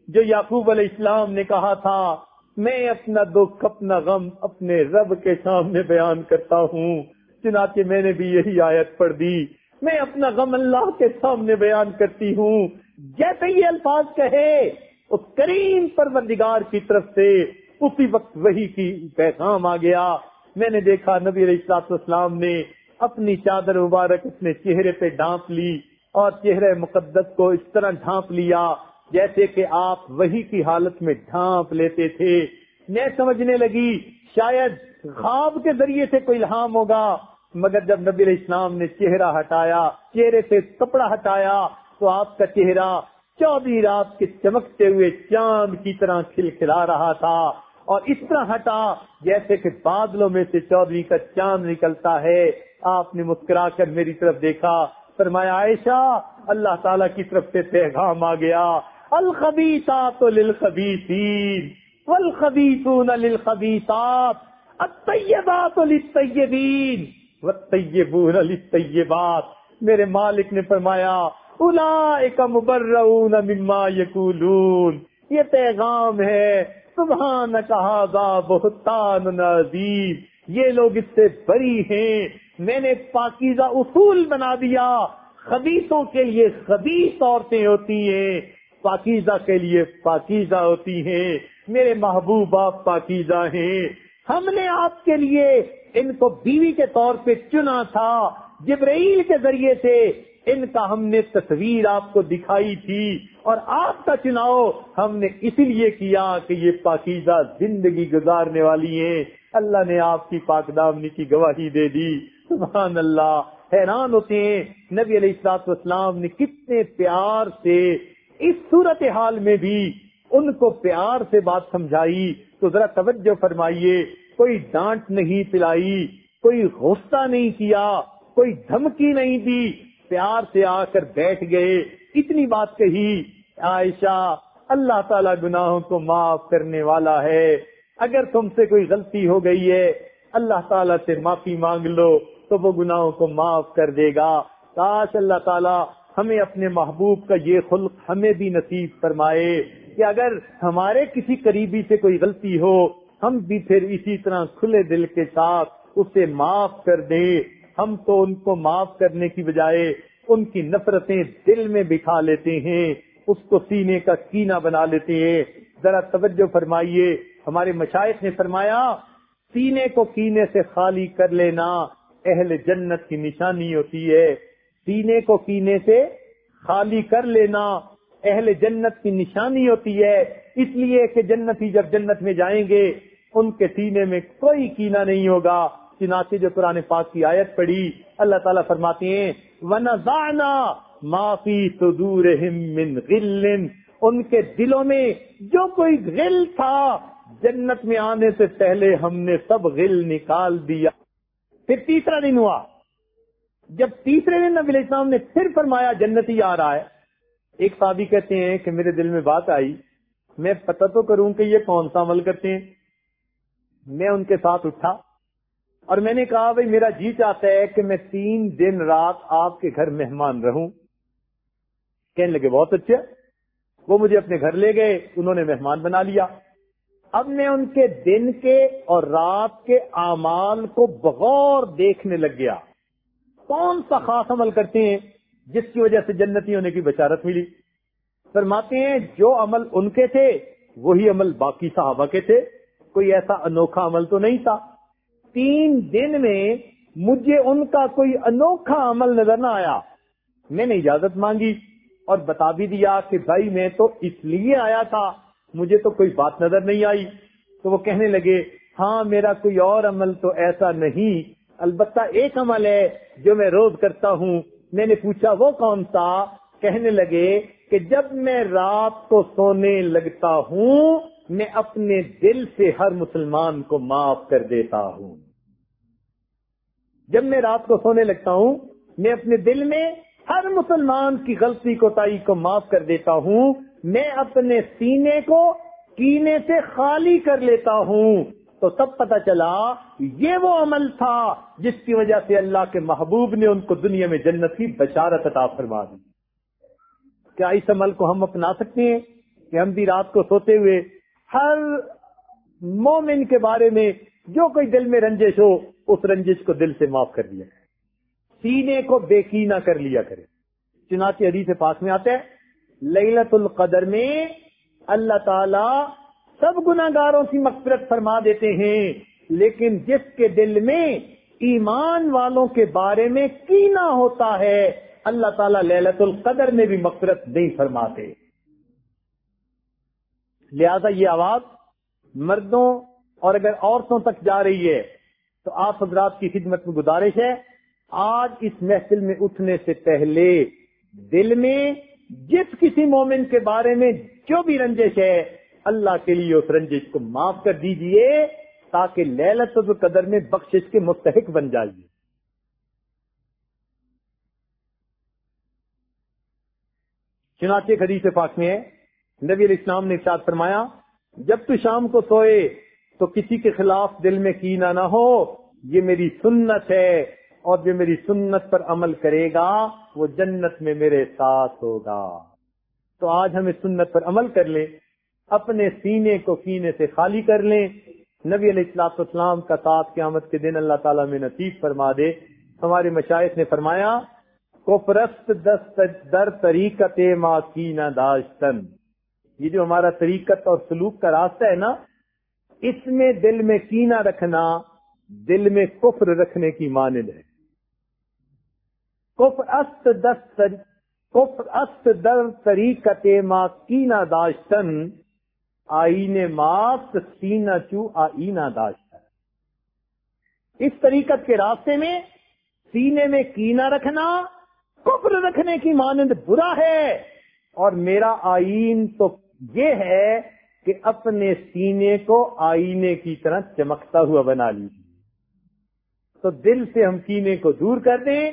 جو یعقوب علیہ السلام نے کہا تھا۔ میں اپنا دکھ، اپنا غم، اپنے رب کے سامنے بیان کرتا ہوں۔ چنانچہ میں نے بھی یہی آیت پڑھ دی۔ میں اپنا غم اللہ کے سامنے بیان کرتی ہوں۔ جیسے یہ الفاظ کہے، اس کریم پروردگار کی طرف سے اسی وقت وہی کی پیغام آ گیا۔ میں نے دیکھا نبی علیہ السلام نے اپنی چادر مبارک اپنے چہرے پہ ڈھانپ لی اور چہرے مقدس کو اس طرح ڈھانپ لیا جیسے کہ آپ وہی کی حالت میں ڈھانپ لیتے تھے۔ میں سمجھنے لگی، شاید خواب کے ذریعے سے کوئی الہام ہوگا، مگر جب نبی علیہ السلام نے چہرہ ہٹایا، چہرے سے کپڑا ہٹایا، تو آپ کا چہرہ چودہ رات کے چمکتے ہوئے چاند کی طرح کھل کھلا رہا تھا۔ اور اس طرح ہٹا جیسے کہ بادلوں میں سے چودھری کا چاند نکلتا ہے۔ آپ نے مسکرا کر میری طرف دیکھا۔ فرمایا، عائشہ، اللہ تعالیٰ کی طرف سے پیغام آ گیا۔ الخبیسات للخبیسین والخبیسون للخبیسات الطیبات للطیبین والطیبون للطیبات۔ میرے مالک نے فرمایا اولئک مبرؤون مما یقولون، یہ پیغام ہے سبحانک ھذا بہتان عظیم۔ یہ لوگ اس سے بری ہیں۔ میں نے پاکیزہ اصول بنا دیا۔ خبیصوں کے لیے خبیص عورتیں ہوتی ہیں۔ پاکیزہ کے لیے پاکیزہ ہوتی ہیں۔ میرے محبوب آپ پاکیزہ ہیں۔ ہم نے آپ کے لیے ان کو بیوی کے طور پہ چنا تھا۔ جبرائیل کے ذریعے سے ان کا ہم نے تصویر آپ کو دکھائی تھی اور آپ کا چناؤ ہم نے اسی لیے کیا کہ یہ پاکیزہ زندگی گزارنے والی ہیں۔ اللہ نے آپ کی پاک دامنی کی گواہی دے دی۔ سبحان اللہ۔ حیران ہوتے ہیں۔ نبی علیہ السلاط اسلام نے کتنے پیار سے اس صورت حال میں بھی ان کو پیار سے بات سمجھائی۔ تو ذرا توجہ فرمائیے۔ کوئی ڈانٹ نہیں پلائی، کوئی غصہ نہیں کیا۔ کوئی دھمکی نہیں دی۔ پیار سے آ کر بیٹھ گئے۔ اتنی بات کہی، عائشہ، اللہ تعالیٰ گناہوں کو معاف کرنے والا ہے۔ اگر تم سے کوئی غلطی ہو گئی ہے، اللہ تعالیٰ سے معافی مانگ لو، تو وہ گناہوں کو معاف کر دے گا۔ کاش اللہ تعالیٰ ہمیں اپنے محبوب کا یہ خلق ہمیں بھی نصیب فرمائے کہ اگر ہمارے کسی قریبی سے کوئی غلطی ہو، ہم بھی پھر اسی طرح کھلے دل کے ساتھ اسے معاف کر دیں۔ ہم تو ان کو معاف کرنے کی بجائے ان کی نفرتیں دل میں بکھا لیتے ہیں، اس کو سینے کا کینا بنا لیتے ہیں۔ ذرا توجہ فرمائیے، ہمارے مشائق نے فرمایا، سینے کو کینے سے خالی کر لینا اہل جنت کی نشانی ہوتی ہے۔ سینے کو کینے سے خالی کر لینا اہل جنت کی نشانی ہوتی ہے۔ اس لیے کہ جنتی جب جنت میں جائیں گے، ان کے سینے میں کوئی کینا نہیں ہوگا۔ چنانچہ جو قرآن پاک کی آیت پڑی اللہ تعالیٰ فرماتے ہیں، وَنَزَعْنَا مَا فِي صُدُورِهِم مِّن غِلٍ۔ ان کے دلوں میں جو کوئی غل تھا، جنت میں آنے سے پہلے ہم نے سب غل نکال دیا۔ پھر تیسرا دن ہوا۔ جب تیسرے دن نبی السلام نے پھر فرمایا، جنتی آ رہا ہے۔ ایک صحابی کہتے ہیں کہ میرے دل میں بات آئی۔ میں پتہ تو کروں کہ یہ کون سا عمل کرتے ہیں۔ میں ان کے ساتھ اٹھا۔ اور میں نے کہا، بھائی میرا جی چاہتا ہے کہ میں تین دن رات آپ کے گھر مہمان رہوں. کہنے لگے، بہت اچھا. وہ مجھے اپنے گھر لے گئے، انہوں نے مہمان بنا لیا۔ اب میں ان کے دن کے اور رات کے اعمال کو بغور دیکھنے لگ گیا۔ کون سا خاص عمل کرتے ہیں جس کی وجہ سے جنتی ہونے کی بشارت ملی؟ فرماتے ہیں، جو عمل ان کے تھے، وہی عمل باقی صحابہ کے تھے۔ کوئی ایسا انوکھا عمل تو نہیں تھا۔ تین دن میں مجھے ان کا کوئی انوکھا عمل نظر نہ آیا۔ میں نے اجازت مانگی اور بتا بھی دیا کہ بھائی میں تو اس لیے آیا تھا، مجھے تو کوئی بات نظر نہیں آئی۔ تو وہ کہنے لگے ہاں میرا کوئی اور عمل تو ایسا نہیں۔ البتہ ایک عمل ہے جو میں روز کرتا ہوں۔ میں نے پوچھا، وہ کون سا؟ کہنے لگے کہ جب میں رات کو سونے لگتا ہوں، میں اپنے دل سے ہر مسلمان کو معاف کر دیتا ہوں۔ جب میں رات کو سونے لگتا ہوں، میں اپنے دل میں ہر مسلمان کی غلطی کو تائی کو معاف کر دیتا ہوں۔ میں اپنے سینے کو کینے سے خالی کر لیتا ہوں۔ تو تب پتا چلا، یہ وہ عمل تھا جس کی وجہ سے اللہ کے محبوب نے ان کو دنیا میں جنت کی بشارت عطا فرما دی۔ کیا اس عمل کو ہم اپنا سکتے ہیں؟ کہ ہم بھی رات کو سوتے ہوئے ہر مومن کے بارے میں جو کوئی دل میں رنجش ہو، اس رنجش کو دل سے معاف کر دیا۔ سینے کو بےکینا کر لیا کرے۔ چنانچہ حدیث پاس میں آتے ہیں للت القدر میں اللہ تعالی سب گناگاروں کی مغفرت فرما دیتے ہیں، لیکن جس کے دل میں ایمان والوں کے بارے میں کینا ہوتا ہے، اللہ تعالیٰ للت القدر میں بھی مغفرت نہیں فرماتے۔ لہذا یہ آواز مردوں اور اگر عورتوں تک جا رہی ہے تو آپ حضرات کی خدمت میں گزارش ہے، آج اس محفل میں اٹھنے سے پہلے دل میں جس کسی مومن کے بارے میں جو بھی رنجش ہے، اللہ کے لیے اس رنجش کو معاف کر دیجیے تاکہ للت القدر میں بخشش کے مستحق بن جائیے۔ چنانچہ حدیث پاک میں نبی علیہ السلام نے ارشاد فرمایا، جب تو شام کو سوئے تو کسی کے خلاف دل میں کینا نہ ہو، یہ میری سنت ہے اور جو میری سنت پر عمل کرے گا، وہ جنت میں میرے ساتھ ہوگا۔ تو آج ہمیں سنت پر عمل کر لیں، اپنے سینے کو کینے سے خالی کر لیں۔ نبی علیہ السلاط اسلام کا ساتھ قیامت کے دن اللہ تعالیٰ میں نصیب فرما دے۔ ہمارے مشاعت نے فرمایا کوپرست دست در طریقت ما کینا داشتن۔ یہ جو ہمارا طریقت اور سلوک کا راستہ ہے نا اس میں دل میں کینا رکھنا، دل میں کفر رکھنے کی مانند ہے۔ کفر است دست کفر است در طریقت ما کینا داشتن، آئین مات سینا چو آئینہ داشتن۔ اس طریقت کے راستے میں سینے میں کینا رکھنا کفر رکھنے کی مانند برا ہے۔ اور میرا آئین تو یہ ہے کہ اپنے سینے کو آئینے کی طرح چمکتا ہوا بنا لیجیے تو دل سے ہم سینے کو دور کر دیں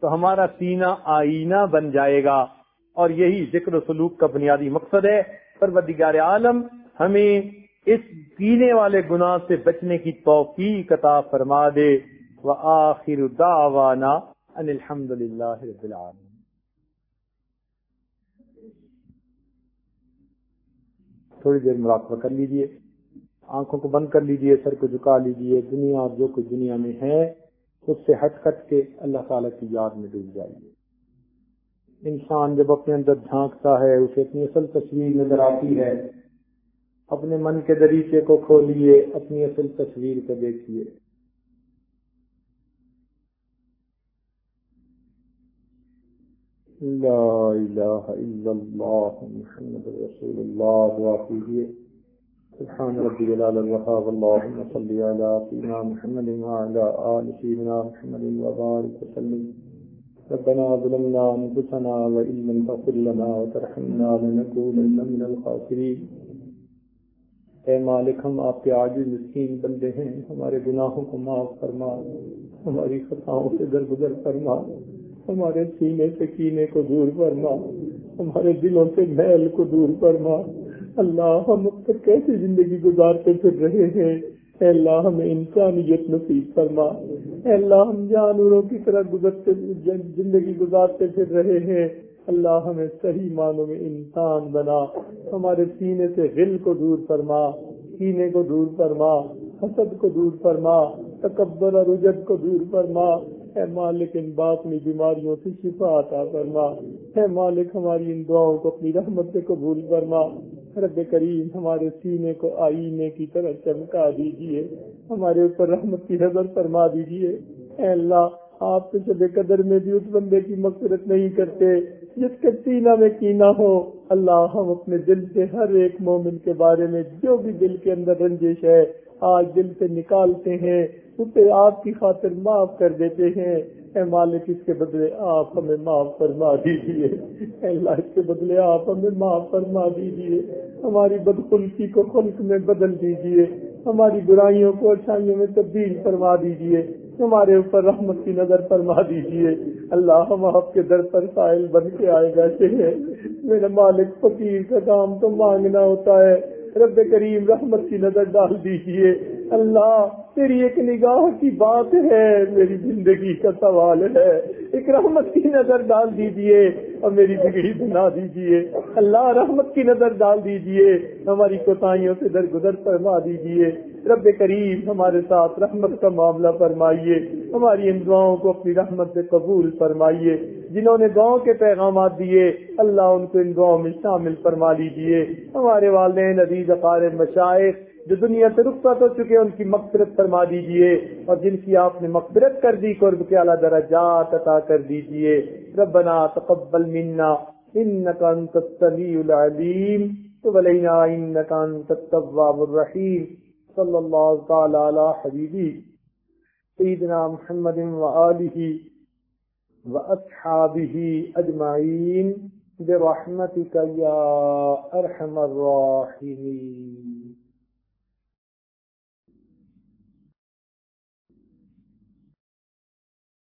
تو ہمارا سینہ آئینہ بن جائے گا۔ اور یہی ذکر و سلوک کا بنیادی مقصد ہے۔ پروردگار عالم، ہمیں اس پینے والے گناہ سے بچنے کی توفیق عطا فرما دے۔ وآخر دعوانا ان الحمد للہ رب العالمین۔ تھوڑی دیر مراقبہ کر لیجیے، آنکھوں کو بند کر لیجیے، سر کو جھکا لیجیے، دنیا اور جو کچھ دنیا میں ہے، اس سے ہٹ کٹ کے اللہ تعالیٰ کی یاد میں ڈوب جائیے۔ انسان جب اپنے اندر جھانکتا ہے، اسے اپنی اصل تصویر نظر آتی ہے، اپنے من کے دریچے کو کھولیے اپنی اصل تصویر کو دیکھیے۔ لا الہ الا اللہ محمد رسول اللہ واقعی سبحان ربی جلال الوحاب اللہم صلی علی سینا محمد وعلا آل سینا محمد وبارک وسلم. ربنا ظلمنا انفسنا وإن لم تغفر لنا وترحمنا لنكونن من الخاسرین اے مالک، ہم آپ کے عاجز مسکین بندے ہیں، ہمارے گناہوں کو معاف فرما، ہماری خطاؤں سے درگزر فرما۔ ہمارے سینے سے کینے کو دور فرما، ہمارے دلوں سے محل کو دور فرما۔ اللہ، ہم اب تک کیسی زندگی گزارتے پھر رہے ہیں؟ اے اللہ، ہمیں انسانیت نصیب فرما۔ اے اللہ، ہم جانوروں کی طرح گزرتے، زندگی گزارتے پھر رہے ہیں۔ اللہ، ہمیں صحیح معنوں میں انسان بنا۔ ہمارے سینے سے غل کو دور فرما سینے کو دور فرما، حسد کو دور فرما، تکبر اور رجت کو دور فرما۔ اے مالک، ان باطنی بیماریوں سے شفا عطا فرما۔ اے مالک، ہماری ان دعاؤں کو اپنی رحمت سے قبول فرما۔ رب کریم، ہمارے سینے کو آئینے کی طرح چمکا دیجیے۔ ہمارے اوپر رحمت کی نظر فرما دیجیے۔ اے اللہ، آپ سے شب قدر میں بھی اس بندے کی مغفرت نہیں کرتے، جس کے سینہ میں کینا ہو، اللہ، ہم اپنے دل سے ہر ایک مومن کے بارے میں جو بھی دل کے اندر رنجش ہے آج دل سے نکالتے ہیں اسے آپ کی خاطر معاف کر دیتے ہیں۔ اے مالک، اس کے بدلے آپ ہمیں معاف فرما دیجیے اللہ، اس کے بدلے آپ ہمیں معاف فرما دیجیے ہماری بدخلقی کو خلق میں بدل دیجیے ہماری برائیوں کو اچھائیوں میں تبدیل فرما دیجیے ہمارے اوپر رحمت کی نظر فرما دیجیے اللہ ہم آپ کے در پر سائل بن کے آئے بیٹھے ہیں۔ میرے مالک، فقیر کا کام تو مانگنا ہوتا ہے۔ رب کریم رحمت کی نظر ڈال دیجیے اللہ، تیری ایک نگاہ کی بات ہے، میری زندگی کا سوال ہے۔ ایک رحمت کی نظر ڈال دیجیے اور میری بگڑی بنا دیجیے اللہ رحمت کی نظر ڈال دیجیے ہماری کوتاہیوں سے درگزر فرما دیجیے رب کریم ہمارے ساتھ رحمت کا معاملہ فرمائیے، ہماری ان دعاؤں کو اپنی رحمت سے قبول فرمائیے۔ جنہوں نے گاؤں کے پیغامات دیے، اللہ ان کو ان گاؤں میں شامل فرما لیجیے ہمارے والدین، عزیز اقارب مشائق جو دنیا سے رخصت ہو چکے ان کی مغفرت فرما دیجیے اور جن کی آپ نے مغفرت کر دی، قرب کے اعلیٰ درجات عطا کر دیجیے ربنا تقبل منا انك انت السميع العليم تب علينا انك انت التواب الرحيم صلى الله تعالى على حبيبي سيدنا محمد وآله وأصحابه أجمعين برحمتك يا أرحم الراحمين